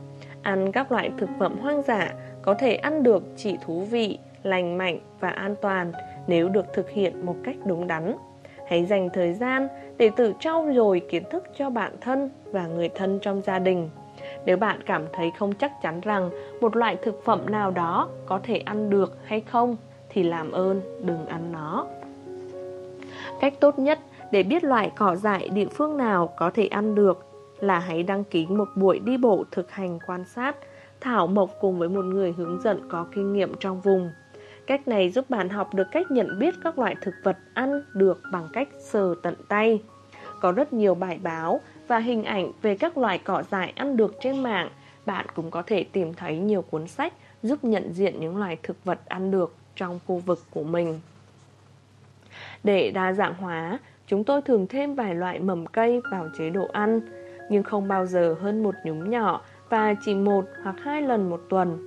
Ăn các loại thực phẩm hoang dã có thể ăn được chỉ thú vị, lành mạnh và an toàn nếu được thực hiện một cách đúng đắn. Hãy dành thời gian để tự trau dồi kiến thức cho bản thân và người thân trong gia đình. Nếu bạn cảm thấy không chắc chắn rằng một loại thực phẩm nào đó có thể ăn được hay không, thì làm ơn đừng ăn nó. Cách tốt nhất Để biết loại cỏ dại địa phương nào có thể ăn được là hãy đăng ký một buổi đi bộ thực hành quan sát thảo mộc cùng với một người hướng dẫn có kinh nghiệm trong vùng. Cách này giúp bạn học được cách nhận biết các loại thực vật ăn được bằng cách sờ tận tay. Có rất nhiều bài báo và hình ảnh về các loại cỏ dại ăn được trên mạng. Bạn cũng có thể tìm thấy nhiều cuốn sách giúp nhận diện những loài thực vật ăn được trong khu vực của mình. Để đa dạng hóa, chúng tôi thường thêm vài loại mầm cây vào chế độ ăn, nhưng không bao giờ hơn một nhúm nhỏ và chỉ một hoặc hai lần một tuần.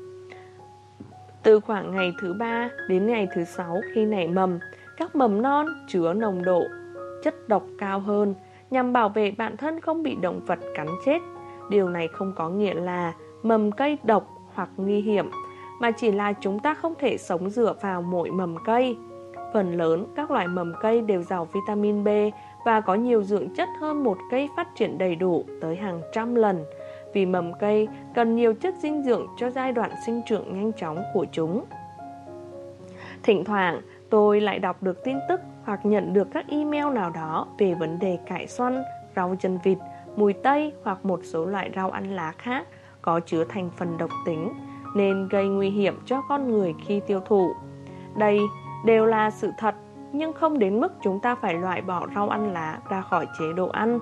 Từ khoảng ngày thứ ba đến ngày thứ sáu khi nảy mầm, các mầm non chứa nồng độ chất độc cao hơn nhằm bảo vệ bản thân không bị động vật cắn chết. Điều này không có nghĩa là mầm cây độc hoặc nguy hiểm, mà chỉ là chúng ta không thể sống dựa vào mỗi mầm cây. Phần lớn các loại mầm cây đều giàu vitamin B và có nhiều dưỡng chất hơn một cây phát triển đầy đủ tới hàng trăm lần vì mầm cây cần nhiều chất dinh dưỡng cho giai đoạn sinh trưởng nhanh chóng của chúng. Thỉnh thoảng, tôi lại đọc được tin tức hoặc nhận được các email nào đó về vấn đề cải xoăn, rau chân vịt, mùi tây hoặc một số loại rau ăn lá khác có chứa thành phần độc tính nên gây nguy hiểm cho con người khi tiêu thụ. Đây đều là sự thật, nhưng không đến mức chúng ta phải loại bỏ rau ăn lá ra khỏi chế độ ăn.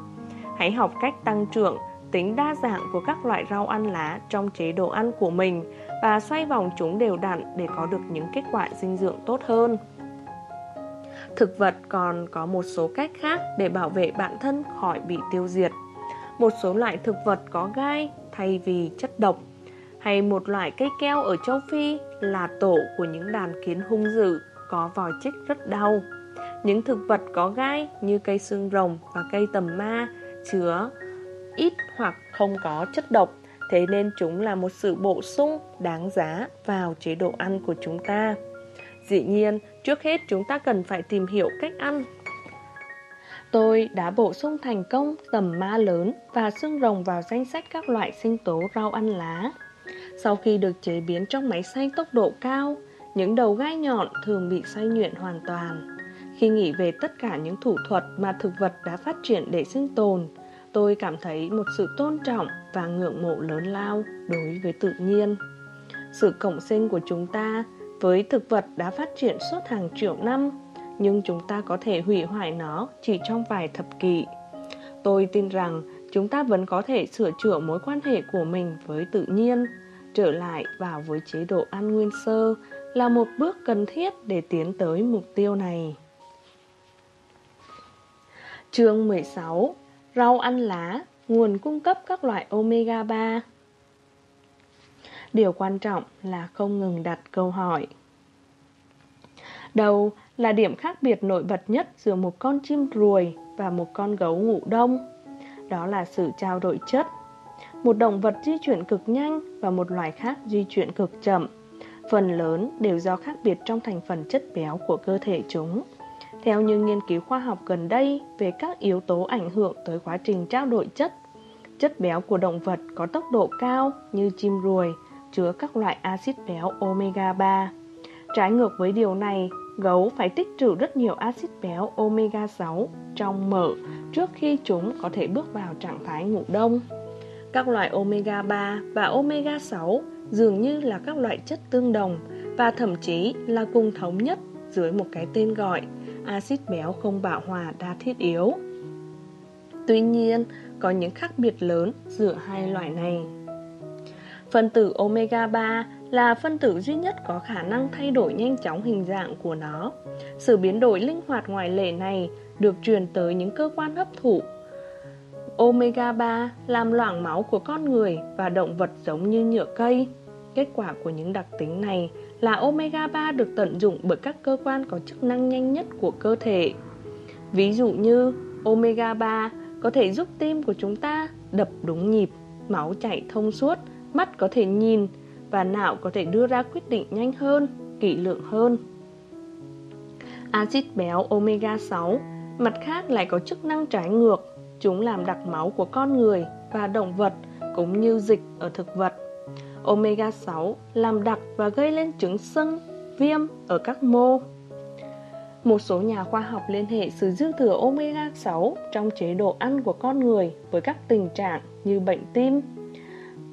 Hãy học cách tăng trưởng, tính đa dạng của các loại rau ăn lá trong chế độ ăn của mình và xoay vòng chúng đều đặn để có được những kết quả dinh dưỡng tốt hơn. Thực vật còn có một số cách khác để bảo vệ bản thân khỏi bị tiêu diệt. Một số loại thực vật có gai thay vì chất độc, hay một loại cây keo ở châu Phi là tổ của những đàn kiến hung dữ có vòi chích rất đau. Những thực vật có gai như cây xương rồng và cây tầm ma chứa ít hoặc không có chất độc, thế nên chúng là một sự bổ sung đáng giá vào chế độ ăn của chúng ta. Dĩ nhiên, trước hết chúng ta cần phải tìm hiểu cách ăn. Tôi đã bổ sung thành công tầm ma lớn và xương rồng vào danh sách các loại sinh tố rau ăn lá. Sau khi được chế biến trong máy xay tốc độ cao, những đầu gai nhọn thường bị xoay nhuyễn hoàn toàn. Khi nghĩ về tất cả những thủ thuật mà thực vật đã phát triển để sinh tồn, tôi cảm thấy một sự tôn trọng và ngưỡng mộ lớn lao đối với tự nhiên. Sự cộng sinh của chúng ta với thực vật đã phát triển suốt hàng triệu năm, nhưng chúng ta có thể hủy hoại nó chỉ trong vài thập kỷ. Tôi tin rằng chúng ta vẫn có thể sửa chữa mối quan hệ của mình với tự nhiên, trở lại vào với chế độ ăn nguyên sơ là một bước cần thiết để tiến tới mục tiêu này. Chương 16 Rau ăn lá, nguồn cung cấp các loại omega 3 Điều quan trọng là không ngừng đặt câu hỏi. Đầu là điểm khác biệt nổi bật nhất giữa một con chim ruồi và một con gấu ngủ đông. Đó là sự trao đổi chất. Một động vật di chuyển cực nhanh và một loài khác di chuyển cực chậm. Phần lớn đều do khác biệt trong thành phần chất béo của cơ thể chúng theo như nghiên cứu khoa học gần đây về các yếu tố ảnh hưởng tới quá trình trao đổi chất, chất béo của động vật có tốc độ cao như chim ruồi chứa các loại axit béo omega 3. Trái ngược với điều này, gấu phải tích trữ rất nhiều axit béo omega 6 trong mỡ trước khi chúng có thể bước vào trạng thái ngủ đông. Các loại omega 3 và omega 6 dường như là các loại chất tương đồng và thậm chí là cùng thống nhất dưới một cái tên gọi axit béo không bão hòa đa thiết yếu. Tuy nhiên, có những khác biệt lớn giữa hai loại này. Phân tử omega 3 là phân tử duy nhất có khả năng thay đổi nhanh chóng hình dạng của nó. Sự biến đổi linh hoạt ngoài lệ này được truyền tới những cơ quan hấp thụ. Omega 3 làm loãng máu của con người và động vật giống như nhựa cây. Kết quả của những đặc tính này là omega 3 được tận dụng bởi các cơ quan có chức năng nhanh nhất của cơ thể. Ví dụ như omega 3 có thể giúp tim của chúng ta đập đúng nhịp, máu chảy thông suốt, mắt có thể nhìn và não có thể đưa ra quyết định nhanh hơn, kỹ lưỡng hơn. Axit béo omega 6 mặt khác lại có chức năng trái ngược, chúng làm đặc máu của con người và động vật cũng như dịch ở thực vật. Omega 6 làm đặc và gây lên chứng sưng, viêm ở các mô. Một số nhà khoa học liên hệ sự dư thừa omega 6 trong chế độ ăn của con người với các tình trạng như bệnh tim,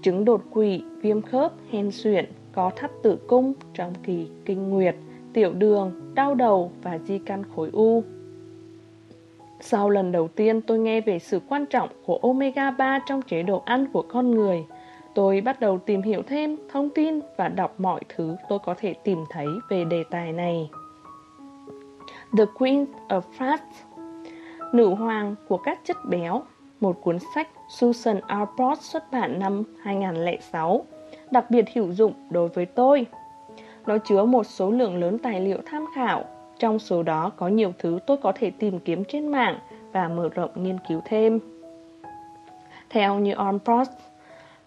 chứng đột quỵ, viêm khớp, hen suyễn, có thắt tử cung trong kỳ kinh nguyệt, tiểu đường, đau đầu và di căn khối u. Sau lần đầu tiên tôi nghe về sự quan trọng của omega 3 trong chế độ ăn của con người, tôi bắt đầu tìm hiểu thêm thông tin và đọc mọi thứ tôi có thể tìm thấy về đề tài này. The Queen of Fats Nữ hoàng của các chất béo, Một cuốn sách Susan R. Xuất bản năm 2006 Đặc biệt hữu dụng đối với tôi Nó chứa một số lượng lớn tài liệu tham khảo, Trong số đó có nhiều thứ tôi có thể tìm kiếm trên mạng Và mở rộng nghiên cứu thêm Theo như Alport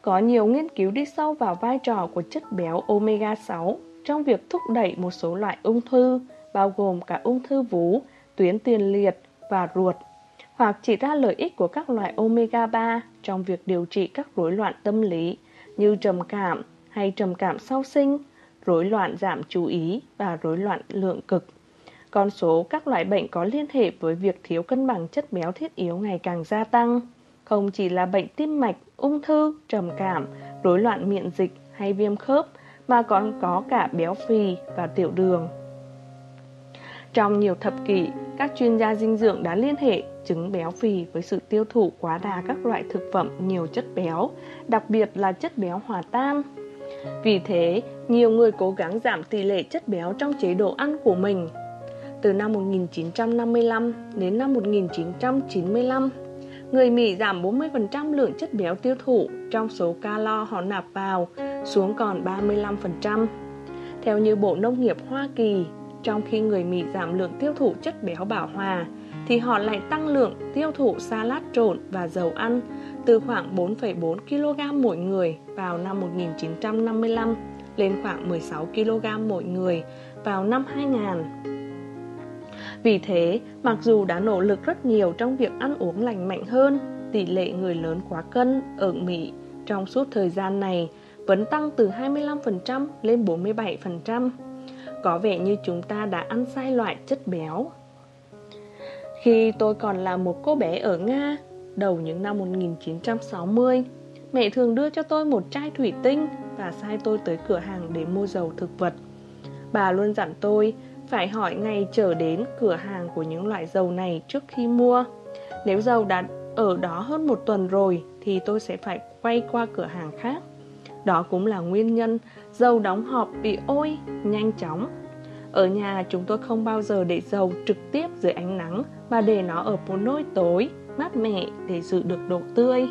có nhiều nghiên cứu đi sâu vào vai trò của chất béo omega 6 Trong việc thúc đẩy một số loại ung thư bao gồm cả ung thư vú, tuyến tiền liệt và ruột, hoặc chỉ ra lợi ích của các loại omega 3 trong việc điều trị các rối loạn tâm lý như trầm cảm hay trầm cảm sau sinh, rối loạn giảm chú ý và rối loạn lượng cực. Con số các loại bệnh có liên hệ với việc thiếu cân bằng chất béo thiết yếu ngày càng gia tăng. Không chỉ là bệnh tim mạch, ung thư, trầm cảm, rối loạn miễn dịch hay viêm khớp, mà còn có cả béo phì và tiểu đường. Trong nhiều thập kỷ, các chuyên gia dinh dưỡng đã liên hệ chứng béo phì với sự tiêu thụ quá đà các loại thực phẩm nhiều chất béo, đặc biệt là chất béo hòa tan. Vì thế, nhiều người cố gắng giảm tỷ lệ chất béo trong chế độ ăn của mình. Từ năm 1955 đến năm 1995, người Mỹ giảm 40% lượng chất béo tiêu thụ trong số calo họ nạp vào xuống còn 35%. Theo như Bộ Nông nghiệp Hoa Kỳ, trong khi người Mỹ giảm lượng tiêu thụ chất béo bảo hòa, thì họ lại tăng lượng tiêu thụ salad trộn và dầu ăn từ khoảng 4,4 kg mỗi người vào năm 1955 lên khoảng 16 kg mỗi người vào năm 2000. Vì thế, mặc dù đã nỗ lực rất nhiều trong việc ăn uống lành mạnh hơn, tỷ lệ người lớn quá cân ở Mỹ trong suốt thời gian này vẫn tăng từ 25% lên 47% có vẻ như chúng ta đã ăn sai loại chất béo. Khi tôi còn là một cô bé ở Nga, đầu những năm 1960, mẹ thường đưa cho tôi một chai thủy tinh và sai tôi tới cửa hàng để mua dầu thực vật. Bà luôn dặn tôi phải hỏi ngày trở đến cửa hàng của những loại dầu này trước khi mua. Nếu dầu đã ở đó hơn một tuần rồi thì tôi sẽ phải quay qua cửa hàng khác. Đó cũng là nguyên nhân dầu đóng hộp bị ôi nhanh chóng. Ở nhà chúng tôi không bao giờ để dầu trực tiếp dưới ánh nắng mà để nó ở một nơi tối, mát mẻ để giữ được độ tươi.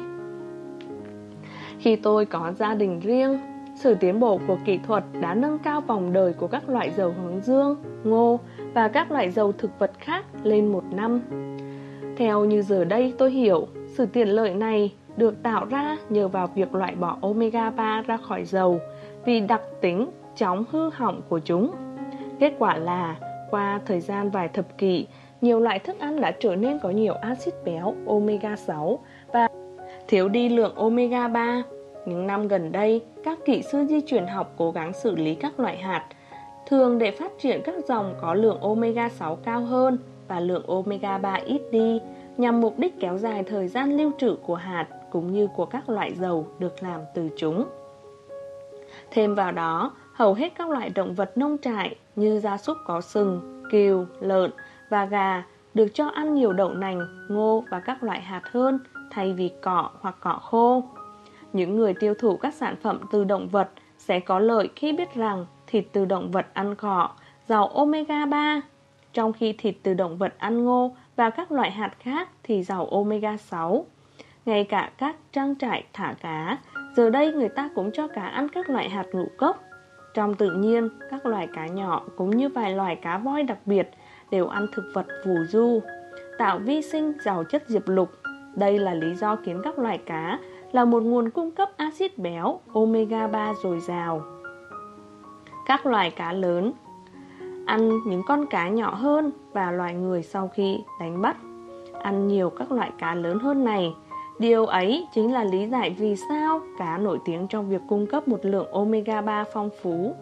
Khi tôi có gia đình riêng, sự tiến bộ của kỹ thuật đã nâng cao vòng đời của các loại dầu hướng dương, ngô và các loại dầu thực vật khác lên một năm. Theo như giờ đây tôi hiểu, sự tiện lợi này được tạo ra nhờ vào việc loại bỏ omega 3 ra khỏi dầu vì đặc tính chóng hư hỏng của chúng. Kết quả là, qua thời gian vài thập kỷ, nhiều loại thức ăn đã trở nên có nhiều axit béo omega 6 và thiếu đi lượng omega 3. Những năm gần đây, các kỹ sư di truyền học cố gắng xử lý các loại hạt, thường để phát triển các dòng có lượng omega 6 cao hơn và lượng omega 3 ít đi, nhằm mục đích kéo dài thời gian lưu trữ của hạt cũng như của các loại dầu được làm từ chúng. Thêm vào đó, hầu hết các loại động vật nông trại như gia súc có sừng, cừu, lợn và gà được cho ăn nhiều đậu nành, ngô và các loại hạt hơn thay vì cỏ hoặc cỏ khô. Những người tiêu thụ các sản phẩm từ động vật sẽ có lợi khi biết rằng thịt từ động vật ăn cỏ giàu omega 3, trong khi thịt từ động vật ăn ngô và các loại hạt khác thì giàu omega 6. Ngay cả các trang trại thả cá, giờ đây người ta cũng cho cá ăn các loại hạt ngũ cốc. Trong tự nhiên, các loài cá nhỏ cũng như vài loài cá voi đặc biệt đều ăn thực vật phù du, tạo vi sinh giàu chất diệp lục. Đây là lý do khiến các loài cá là một nguồn cung cấp axit béo omega 3 dồi dào. Các loài cá lớn ăn những con cá nhỏ hơn và loài người sau khi đánh bắt ăn nhiều các loại cá lớn hơn này Điều ấy chính là lý giải vì sao cá nổi tiếng trong việc cung cấp một lượng omega 3 phong phú.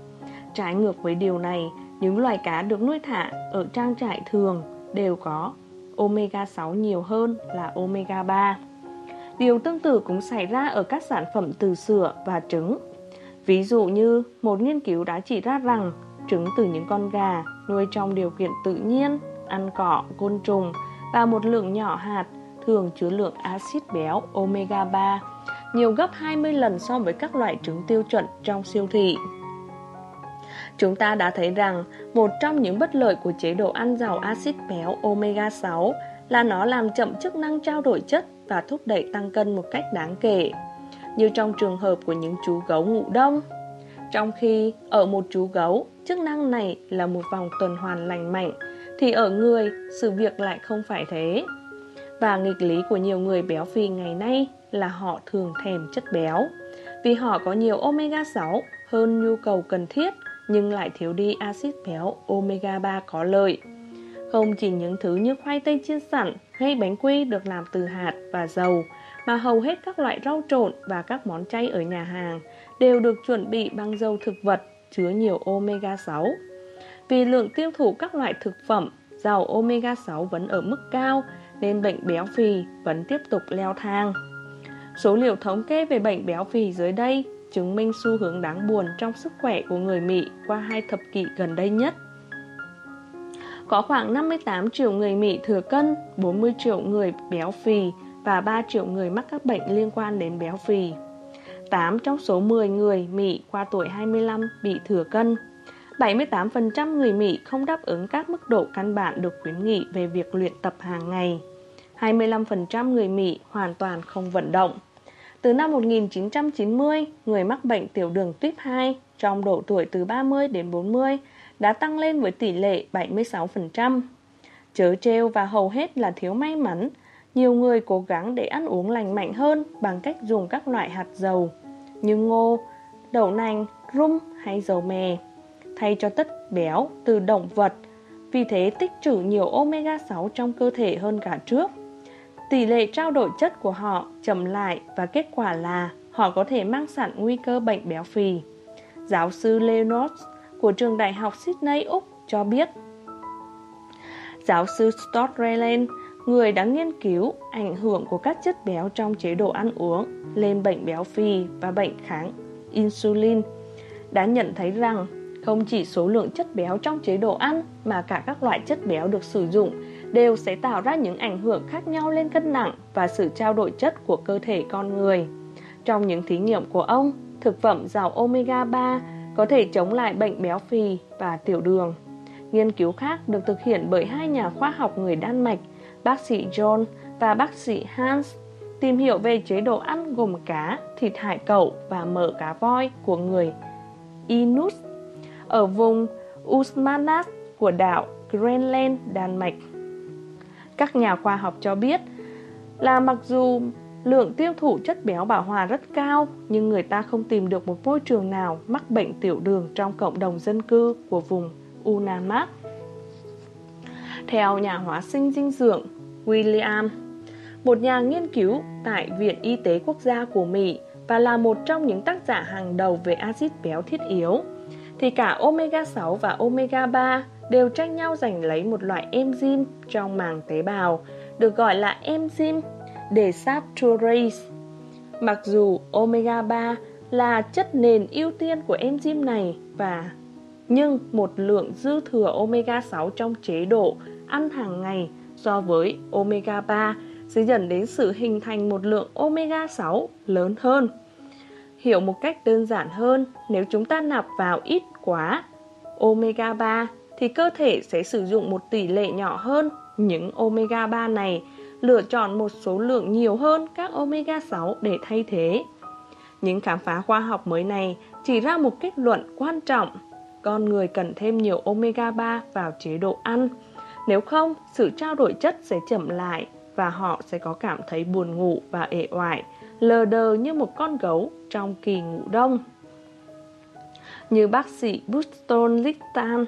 Trái ngược với điều này, những loài cá được nuôi thả ở trang trại thường đều có omega 6 nhiều hơn là omega 3. Điều tương tự cũng xảy ra ở các sản phẩm từ sữa và trứng. Ví dụ như một nghiên cứu đã chỉ ra rằng trứng từ những con gà nuôi trong điều kiện tự nhiên, ăn cỏ, côn trùng và một lượng nhỏ hạt thường chứa lượng axit béo omega 3 nhiều gấp 20 lần so với các loại trứng tiêu chuẩn trong siêu thị. Chúng ta đã thấy rằng một trong những bất lợi của chế độ ăn giàu axit béo omega 6 là nó làm chậm chức năng trao đổi chất và thúc đẩy tăng cân một cách đáng kể, như trong trường hợp của những chú gấu ngủ đông. Trong khi ở một chú gấu, chức năng này là một vòng tuần hoàn lành mạnh, thì ở người, sự việc lại không phải thế. Và nghịch lý của nhiều người béo phì ngày nay là họ thường thèm chất béo, vì họ có nhiều omega 6 hơn nhu cầu cần thiết nhưng lại thiếu đi axit béo omega 3 có lợi. Không chỉ những thứ như khoai tây chiên sẵn hay bánh quy được làm từ hạt và dầu, mà hầu hết các loại rau trộn và các món chay ở nhà hàng đều được chuẩn bị bằng dầu thực vật chứa nhiều omega 6. Vì lượng tiêu thụ các loại thực phẩm giàu omega 6 vẫn ở mức cao nên bệnh béo phì vẫn tiếp tục leo thang. Số liệu thống kê về bệnh béo phì dưới đây chứng minh xu hướng đáng buồn trong sức khỏe của người Mỹ qua hai thập kỷ gần đây nhất. Có khoảng 58 triệu người Mỹ thừa cân, 40 triệu người béo phì và 3 triệu người mắc các bệnh liên quan đến béo phì. 8 trong số 10 người Mỹ qua tuổi 25 bị thừa cân. 78% người Mỹ không đáp ứng các mức độ căn bản được khuyến nghị về việc luyện tập hàng ngày. 25% người Mỹ hoàn toàn không vận động. Từ năm 1990, người mắc bệnh tiểu đường tuyếp 2 trong độ tuổi từ 30 đến 40 đã tăng lên với tỷ lệ 76%. Chớ treo và hầu hết là thiếu may mắn, nhiều người cố gắng để ăn uống lành mạnh hơn bằng cách dùng các loại hạt dầu như ngô, đậu nành, rum hay dầu mè, thay cho tất béo từ động vật, vì thế tích trữ nhiều omega 6 trong cơ thể hơn cả trước. Tỷ lệ trao đổi chất của họ chậm lại và kết quả là họ có thể mang sẵn nguy cơ bệnh béo phì. Giáo sư Leonard trường đại học Sydney, Úc cho biết Giáo sư Stott Rayland, người đã nghiên cứu ảnh hưởng của các chất béo trong chế độ ăn uống lên bệnh béo phì và bệnh kháng insulin, đã nhận thấy rằng không chỉ số lượng chất béo trong chế độ ăn mà cả các loại chất béo được sử dụng đều sẽ tạo ra những ảnh hưởng khác nhau lên cân nặng và sự trao đổi chất của cơ thể con người. Trong những thí nghiệm của ông, thực phẩm giàu omega 3 có thể chống lại bệnh béo phì và tiểu đường. Nghiên cứu khác được thực hiện bởi hai nhà khoa học người Đan Mạch, bác sĩ John và bác sĩ Hans, tìm hiểu về chế độ ăn gồm cá, thịt hải cẩu và mỡ cá voi của người Inuit ở vùng Usmanat của đảo Greenland, Đan Mạch. Các nhà khoa học cho biết là mặc dù lượng tiêu thụ chất béo bảo hòa rất cao nhưng người ta không tìm được một môi trường nào mắc bệnh tiểu đường trong cộng đồng dân cư của vùng Unamat. Theo nhà hóa sinh dinh dưỡng William, một nhà nghiên cứu tại Viện Y tế Quốc gia của Mỹ và là một trong những tác giả hàng đầu về axit béo thiết yếu, thì cả omega 6 và omega 3 đều tranh nhau giành lấy một loại enzyme trong màng tế bào được gọi là enzyme để sáp desaturase. Mặc dù omega 3 là chất nền ưu tiên của enzyme này và nhưng một lượng dư thừa omega 6 trong chế độ ăn hàng ngày so với omega 3 sẽ dẫn đến sự hình thành một lượng omega 6 lớn hơn. Hiểu một cách đơn giản hơn, nếu chúng ta nạp vào ít quá omega 3 thì cơ thể sẽ sử dụng một tỷ lệ nhỏ hơn những omega 3 này, lựa chọn một số lượng nhiều hơn các omega 6 để thay thế. Những khám phá khoa học mới này chỉ ra một kết luận quan trọng, con người cần thêm nhiều omega 3 vào chế độ ăn. Nếu không, sự trao đổi chất sẽ chậm lại và họ sẽ có cảm thấy buồn ngủ và ệ oải, lờ đờ như một con gấu trong kỳ ngủ đông. Như bác sĩ Buston Lichtan,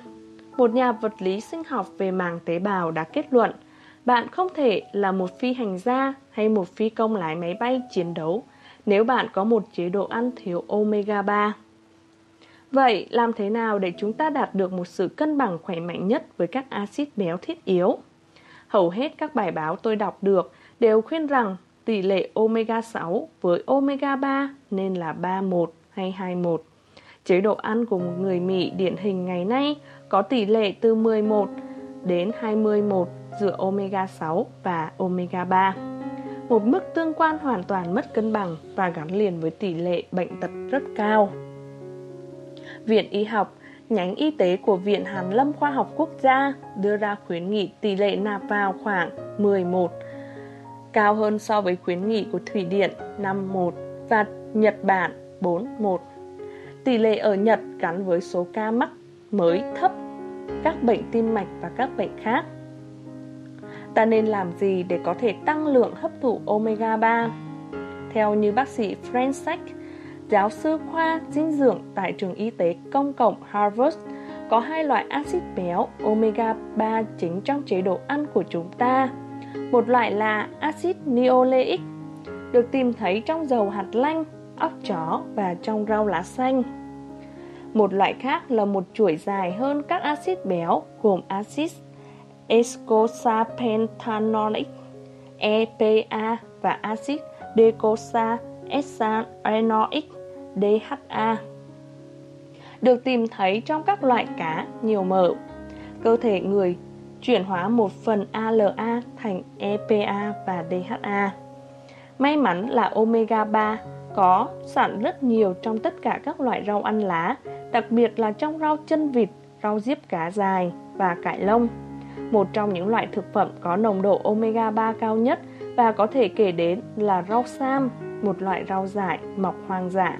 một nhà vật lý sinh học về màng tế bào đã kết luận bạn không thể là một phi hành gia hay một phi công lái máy bay chiến đấu nếu bạn có một chế độ ăn thiếu omega 3. Vậy làm thế nào để chúng ta đạt được một sự cân bằng khỏe mạnh nhất với các axit béo thiết yếu? Hầu hết các bài báo tôi đọc được đều khuyên rằng tỷ lệ omega 6 với omega 3 nên là 31 hay 21. Chế độ ăn của một người Mỹ điển hình ngày nay có tỷ lệ từ 11 đến 21 giữa omega 6 và omega 3. Một mức tương quan hoàn toàn mất cân bằng và gắn liền với tỷ lệ bệnh tật rất cao. Viện Y học, nhánh y tế của Viện Hàn Lâm Khoa học Quốc gia đưa ra khuyến nghị tỷ lệ nạp vào khoảng 11, cao hơn so với khuyến nghị của Thủy Điển 51 và Nhật Bản 41. Tỷ lệ ở Nhật gắn với số ca mắc mới thấp các bệnh tim mạch và các bệnh khác. Ta nên làm gì để có thể tăng lượng hấp thụ omega 3? Theo như bác sĩ Francis, giáo sư khoa dinh dưỡng tại trường y tế công cộng Harvard, có hai loại axit béo omega 3 chính trong chế độ ăn của chúng ta. Một loại là axit nioleic, được tìm thấy trong dầu hạt lanh, óc chó và trong rau lá xanh. Một loại khác là một chuỗi dài hơn các axit béo gồm axit eicosapentaenoic, EPA và axit docosahexaenoic, DHA. Được tìm thấy trong các loại cá nhiều mỡ. Cơ thể người chuyển hóa một phần ALA thành EPA và DHA. May mắn là omega 3 có sẵn rất nhiều trong tất cả các loại rau ăn lá, đặc biệt là trong rau chân vịt, rau diếp cá dài và cải lông. Một trong những loại thực phẩm có nồng độ omega 3 cao nhất và có thể kể đến là rau sam, một loại rau dại mọc hoang dã.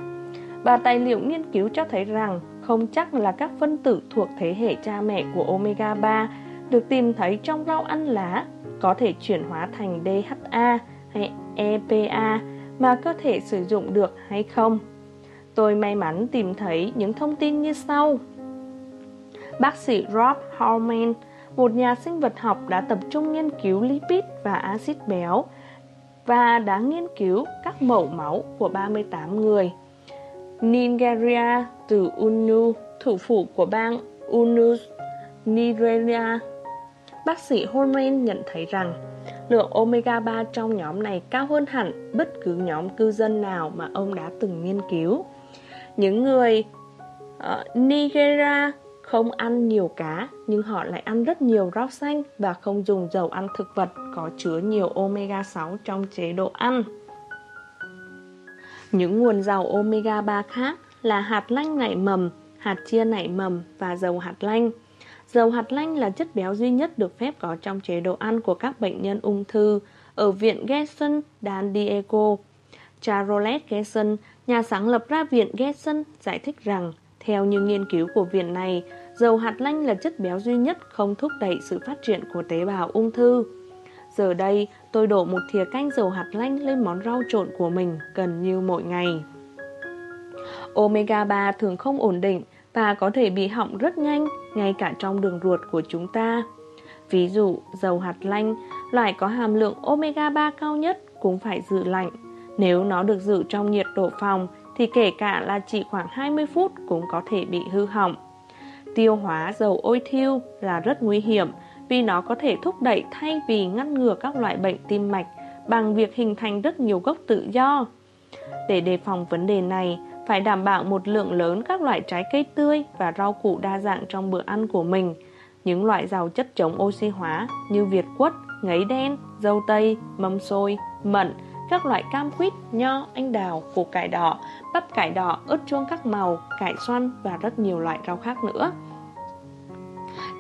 Và tài liệu nghiên cứu cho thấy rằng không chắc là các phân tử thuộc thế hệ cha mẹ của omega 3 được tìm thấy trong rau ăn lá có thể chuyển hóa thành DHA hay EPA mà cơ thể sử dụng được hay không. Tôi may mắn tìm thấy những thông tin như sau. Bác sĩ Rob Harman, một nhà sinh vật học đã tập trung nghiên cứu lipid và axit béo và đã nghiên cứu các mẫu máu của 38 người. Nigeria từ Unu, thủ phủ của bang Unu, Nigeria. Bác sĩ Holman nhận thấy rằng lượng omega 3 trong nhóm này cao hơn hẳn bất cứ nhóm cư dân nào mà ông đã từng nghiên cứu. Những người uh, Nigeria không ăn nhiều cá nhưng họ lại ăn rất nhiều rau xanh và không dùng dầu ăn thực vật có chứa nhiều omega 6 trong chế độ ăn. Những nguồn dầu omega 3 khác là hạt lanh nảy mầm, hạt chia nảy mầm và dầu hạt lanh. Dầu hạt lanh là chất béo duy nhất được phép có trong chế độ ăn của các bệnh nhân ung thư ở viện Gerson Dan Diego. Charles Gerson, nhà sáng lập ra viện Gerson, giải thích rằng theo như nghiên cứu của viện này, dầu hạt lanh là chất béo duy nhất không thúc đẩy sự phát triển của tế bào ung thư. Giờ đây, tôi đổ một thìa canh dầu hạt lanh lên món rau trộn của mình gần như mỗi ngày. Omega 3 thường không ổn định và có thể bị hỏng rất nhanh ngay cả trong đường ruột của chúng ta. Ví dụ, dầu hạt lanh, loại có hàm lượng omega 3 cao nhất cũng phải giữ lạnh. Nếu nó được giữ trong nhiệt độ phòng thì kể cả là chỉ khoảng 20 phút cũng có thể bị hư hỏng. Tiêu hóa dầu ôi thiêu là rất nguy hiểm vì nó có thể thúc đẩy thay vì ngăn ngừa các loại bệnh tim mạch bằng việc hình thành rất nhiều gốc tự do. Để đề phòng vấn đề này, phải đảm bảo một lượng lớn các loại trái cây tươi và rau củ đa dạng trong bữa ăn của mình. Những loại giàu chất chống oxy hóa như việt quất, ngấy đen, dâu tây, mâm xôi, mận, các loại cam quýt, nho, anh đào, củ cải đỏ, bắp cải đỏ, ớt chuông các màu, cải xoăn và rất nhiều loại rau khác nữa.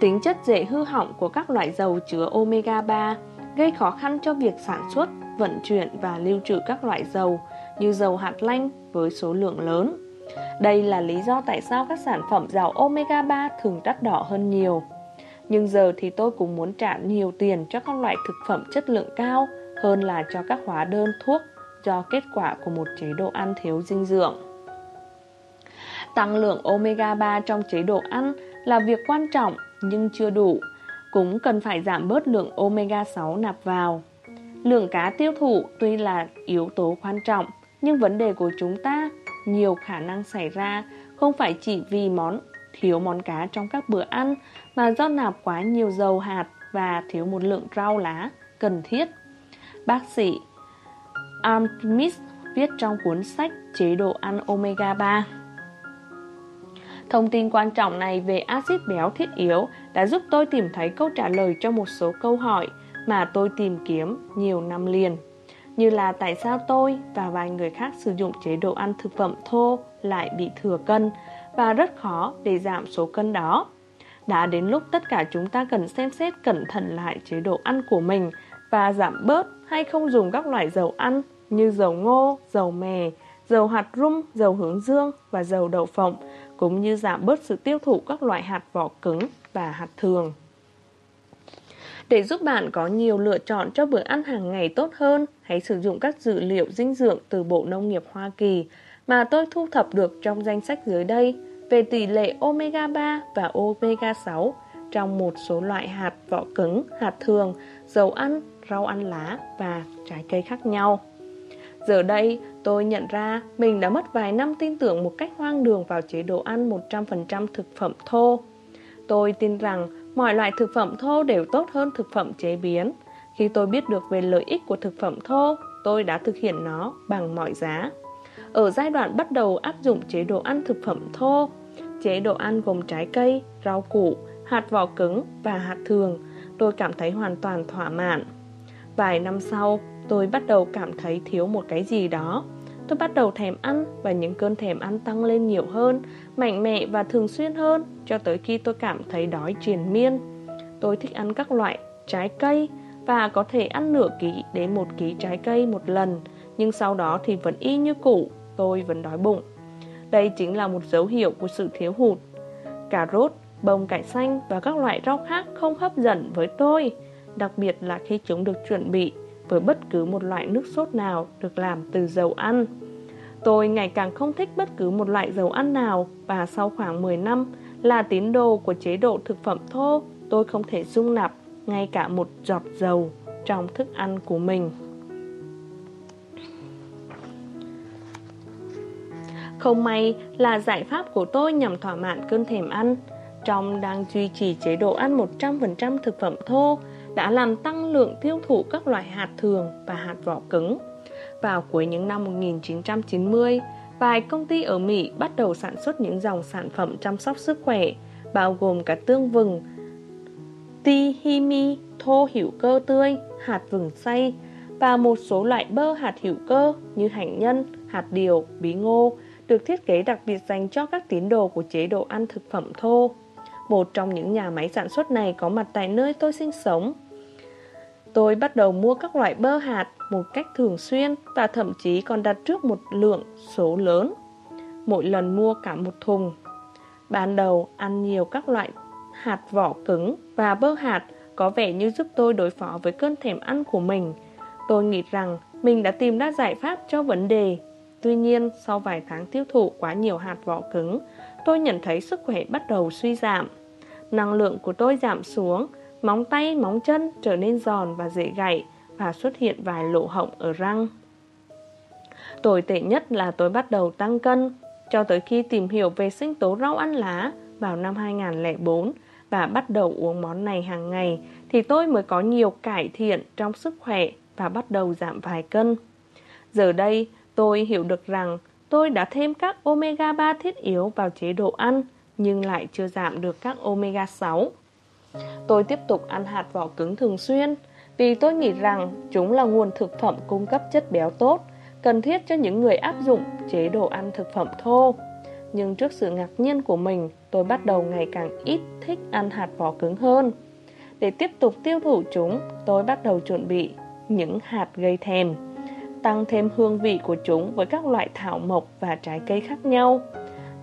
Tính chất dễ hư hỏng của các loại dầu chứa omega 3 gây khó khăn cho việc sản xuất, vận chuyển và lưu trữ các loại dầu như dầu hạt lanh với số lượng lớn. Đây là lý do tại sao các sản phẩm giàu omega 3 thường đắt đỏ hơn nhiều. Nhưng giờ thì tôi cũng muốn trả nhiều tiền cho các loại thực phẩm chất lượng cao hơn là cho các hóa đơn thuốc do kết quả của một chế độ ăn thiếu dinh dưỡng. Tăng lượng omega 3 trong chế độ ăn là việc quan trọng nhưng chưa đủ, cũng cần phải giảm bớt lượng omega 6 nạp vào. Lượng cá tiêu thụ tuy là yếu tố quan trọng, nhưng vấn đề của chúng ta nhiều khả năng xảy ra không phải chỉ vì món thiếu món cá trong các bữa ăn mà do nạp quá nhiều dầu hạt và thiếu một lượng rau lá cần thiết. Bác sĩ Artemis viết trong cuốn sách Chế độ ăn omega 3. Thông tin quan trọng này về axit béo thiết yếu đã giúp tôi tìm thấy câu trả lời cho một số câu hỏi mà tôi tìm kiếm nhiều năm liền. Như là tại sao tôi và vài người khác sử dụng chế độ ăn thực phẩm thô lại bị thừa cân và rất khó để giảm số cân đó. Đã đến lúc tất cả chúng ta cần xem xét cẩn thận lại chế độ ăn của mình và giảm bớt hay không dùng các loại dầu ăn như dầu ngô, dầu mè, dầu hạt rum, dầu hướng dương và dầu đậu phộng, cũng như giảm bớt sự tiêu thụ các loại hạt vỏ cứng và hạt thường. Để giúp bạn có nhiều lựa chọn cho bữa ăn hàng ngày tốt hơn, hãy sử dụng các dữ liệu dinh dưỡng từ Bộ Nông nghiệp Hoa Kỳ mà tôi thu thập được trong danh sách dưới đây về tỷ lệ omega 3 và omega 6 trong một số loại hạt vỏ cứng, hạt thường, dầu ăn, rau ăn lá và trái cây khác nhau. Giờ đây, tôi nhận ra mình đã mất vài năm tin tưởng một cách hoang đường vào chế độ ăn 100% thực phẩm thô. Tôi tin rằng mọi loại thực phẩm thô đều tốt hơn thực phẩm chế biến. Khi tôi biết được về lợi ích của thực phẩm thô, tôi đã thực hiện nó bằng mọi giá. Ở giai đoạn bắt đầu áp dụng chế độ ăn thực phẩm thô, chế độ ăn gồm trái cây, rau củ, hạt vỏ cứng và hạt thường, tôi cảm thấy hoàn toàn thỏa mãn. Vài năm sau, tôi bắt đầu cảm thấy thiếu một cái gì đó. Tôi bắt đầu thèm ăn và những cơn thèm ăn tăng lên nhiều hơn, mạnh mẽ và thường xuyên hơn cho tới khi tôi cảm thấy đói triền miên. Tôi thích ăn các loại trái cây và có thể ăn nửa ký đến một ký trái cây một lần, nhưng sau đó thì vẫn y như cũ, tôi vẫn đói bụng. Đây chính là một dấu hiệu của sự thiếu hụt. Cà rốt, bông cải xanh và các loại rau khác không hấp dẫn với tôi, đặc biệt là khi chúng được chuẩn bị với bất cứ một loại nước sốt nào được làm từ dầu ăn. Tôi ngày càng không thích bất cứ một loại dầu ăn nào và sau khoảng 10 năm là tín đồ của chế độ thực phẩm thô, tôi không thể dung nạp ngay cả một giọt dầu trong thức ăn của mình. Không may là giải pháp của tôi nhằm thỏa mãn cơn thèm ăn. Trong đang duy trì chế độ ăn 100% thực phẩm thô đã làm tăng lượng tiêu thụ các loại hạt thường và hạt vỏ cứng. Vào cuối những năm 1990, vài công ty ở Mỹ bắt đầu sản xuất những dòng sản phẩm chăm sóc sức khỏe, bao gồm cả tương vừng, tihimi, thô hữu cơ tươi, hạt vừng xay và một số loại bơ hạt hữu cơ như hành nhân, hạt điều, bí ngô được thiết kế đặc biệt dành cho các tín đồ của chế độ ăn thực phẩm thô. Một trong những nhà máy sản xuất này có mặt tại nơi tôi sinh sống. Tôi bắt đầu mua các loại bơ hạt một cách thường xuyên và thậm chí còn đặt trước một lượng số lớn. Mỗi lần mua cả một thùng. Ban đầu ăn nhiều các loại hạt vỏ cứng và bơ hạt có vẻ như giúp tôi đối phó với cơn thèm ăn của mình. Tôi nghĩ rằng mình đã tìm ra giải pháp cho vấn đề. Tuy nhiên, sau vài tháng tiêu thụ quá nhiều hạt vỏ cứng, tôi nhận thấy sức khỏe bắt đầu suy giảm. Năng lượng của tôi giảm xuống, móng tay, móng chân trở nên giòn và dễ gãy và xuất hiện vài lỗ hổng ở răng. Tồi tệ nhất là tôi bắt đầu tăng cân, cho tới khi tìm hiểu về sinh tố rau ăn lá vào năm 2004 và bắt đầu uống món này hàng ngày thì tôi mới có nhiều cải thiện trong sức khỏe và bắt đầu giảm vài cân. Giờ đây, tôi hiểu được rằng tôi đã thêm các omega 3 thiết yếu vào chế độ ăn nhưng lại chưa giảm được các omega 6. Tôi tiếp tục ăn hạt vỏ cứng thường xuyên vì tôi nghĩ rằng chúng là nguồn thực phẩm cung cấp chất béo tốt, cần thiết cho những người áp dụng chế độ ăn thực phẩm thô. Nhưng trước sự ngạc nhiên của mình, tôi bắt đầu ngày càng ít thích ăn hạt vỏ cứng hơn. Để tiếp tục tiêu thụ chúng, tôi bắt đầu chuẩn bị những hạt gây thèm, tăng thêm hương vị của chúng với các loại thảo mộc và trái cây khác nhau.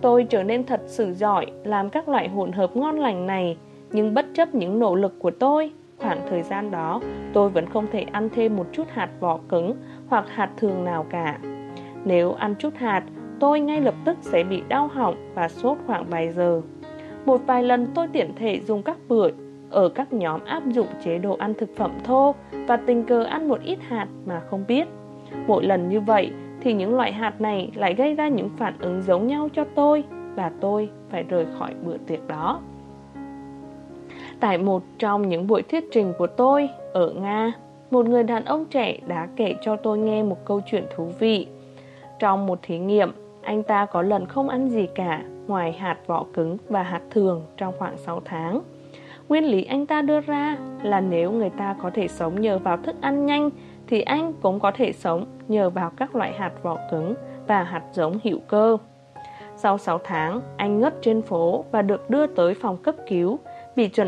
Tôi trở nên thật sự giỏi làm các loại hỗn hợp ngon lành này, nhưng bất chấp những nỗ lực của tôi, khoảng thời gian đó tôi vẫn không thể ăn thêm một chút hạt vỏ cứng hoặc hạt thường nào cả. Nếu ăn chút hạt, tôi ngay lập tức sẽ bị đau họng và sốt khoảng vài giờ. Một vài lần tôi tiện thể dùng các bữa ở các nhóm áp dụng chế độ ăn thực phẩm thô và tình cờ ăn một ít hạt mà không biết. Mỗi lần như vậy thì những loại hạt này lại gây ra những phản ứng giống nhau cho tôi. và tôi phải rời khỏi bữa tiệc đó. Tại một trong những buổi thuyết trình của tôi ở Nga, một người đàn ông trẻ đã kể cho tôi nghe một câu chuyện thú vị. Trong một thí nghiệm, anh ta có lần không ăn gì cả ngoài hạt vỏ cứng và hạt thường trong khoảng 6 tháng. Nguyên lý anh ta đưa ra là nếu người ta có thể sống nhờ vào thức ăn nhanh thì anh cũng có thể sống nhờ vào các loại hạt vỏ cứng và hạt giống hữu cơ. Sau 6 tháng, anh ngất trên phố và được đưa tới phòng cấp cứu, bị chuẩn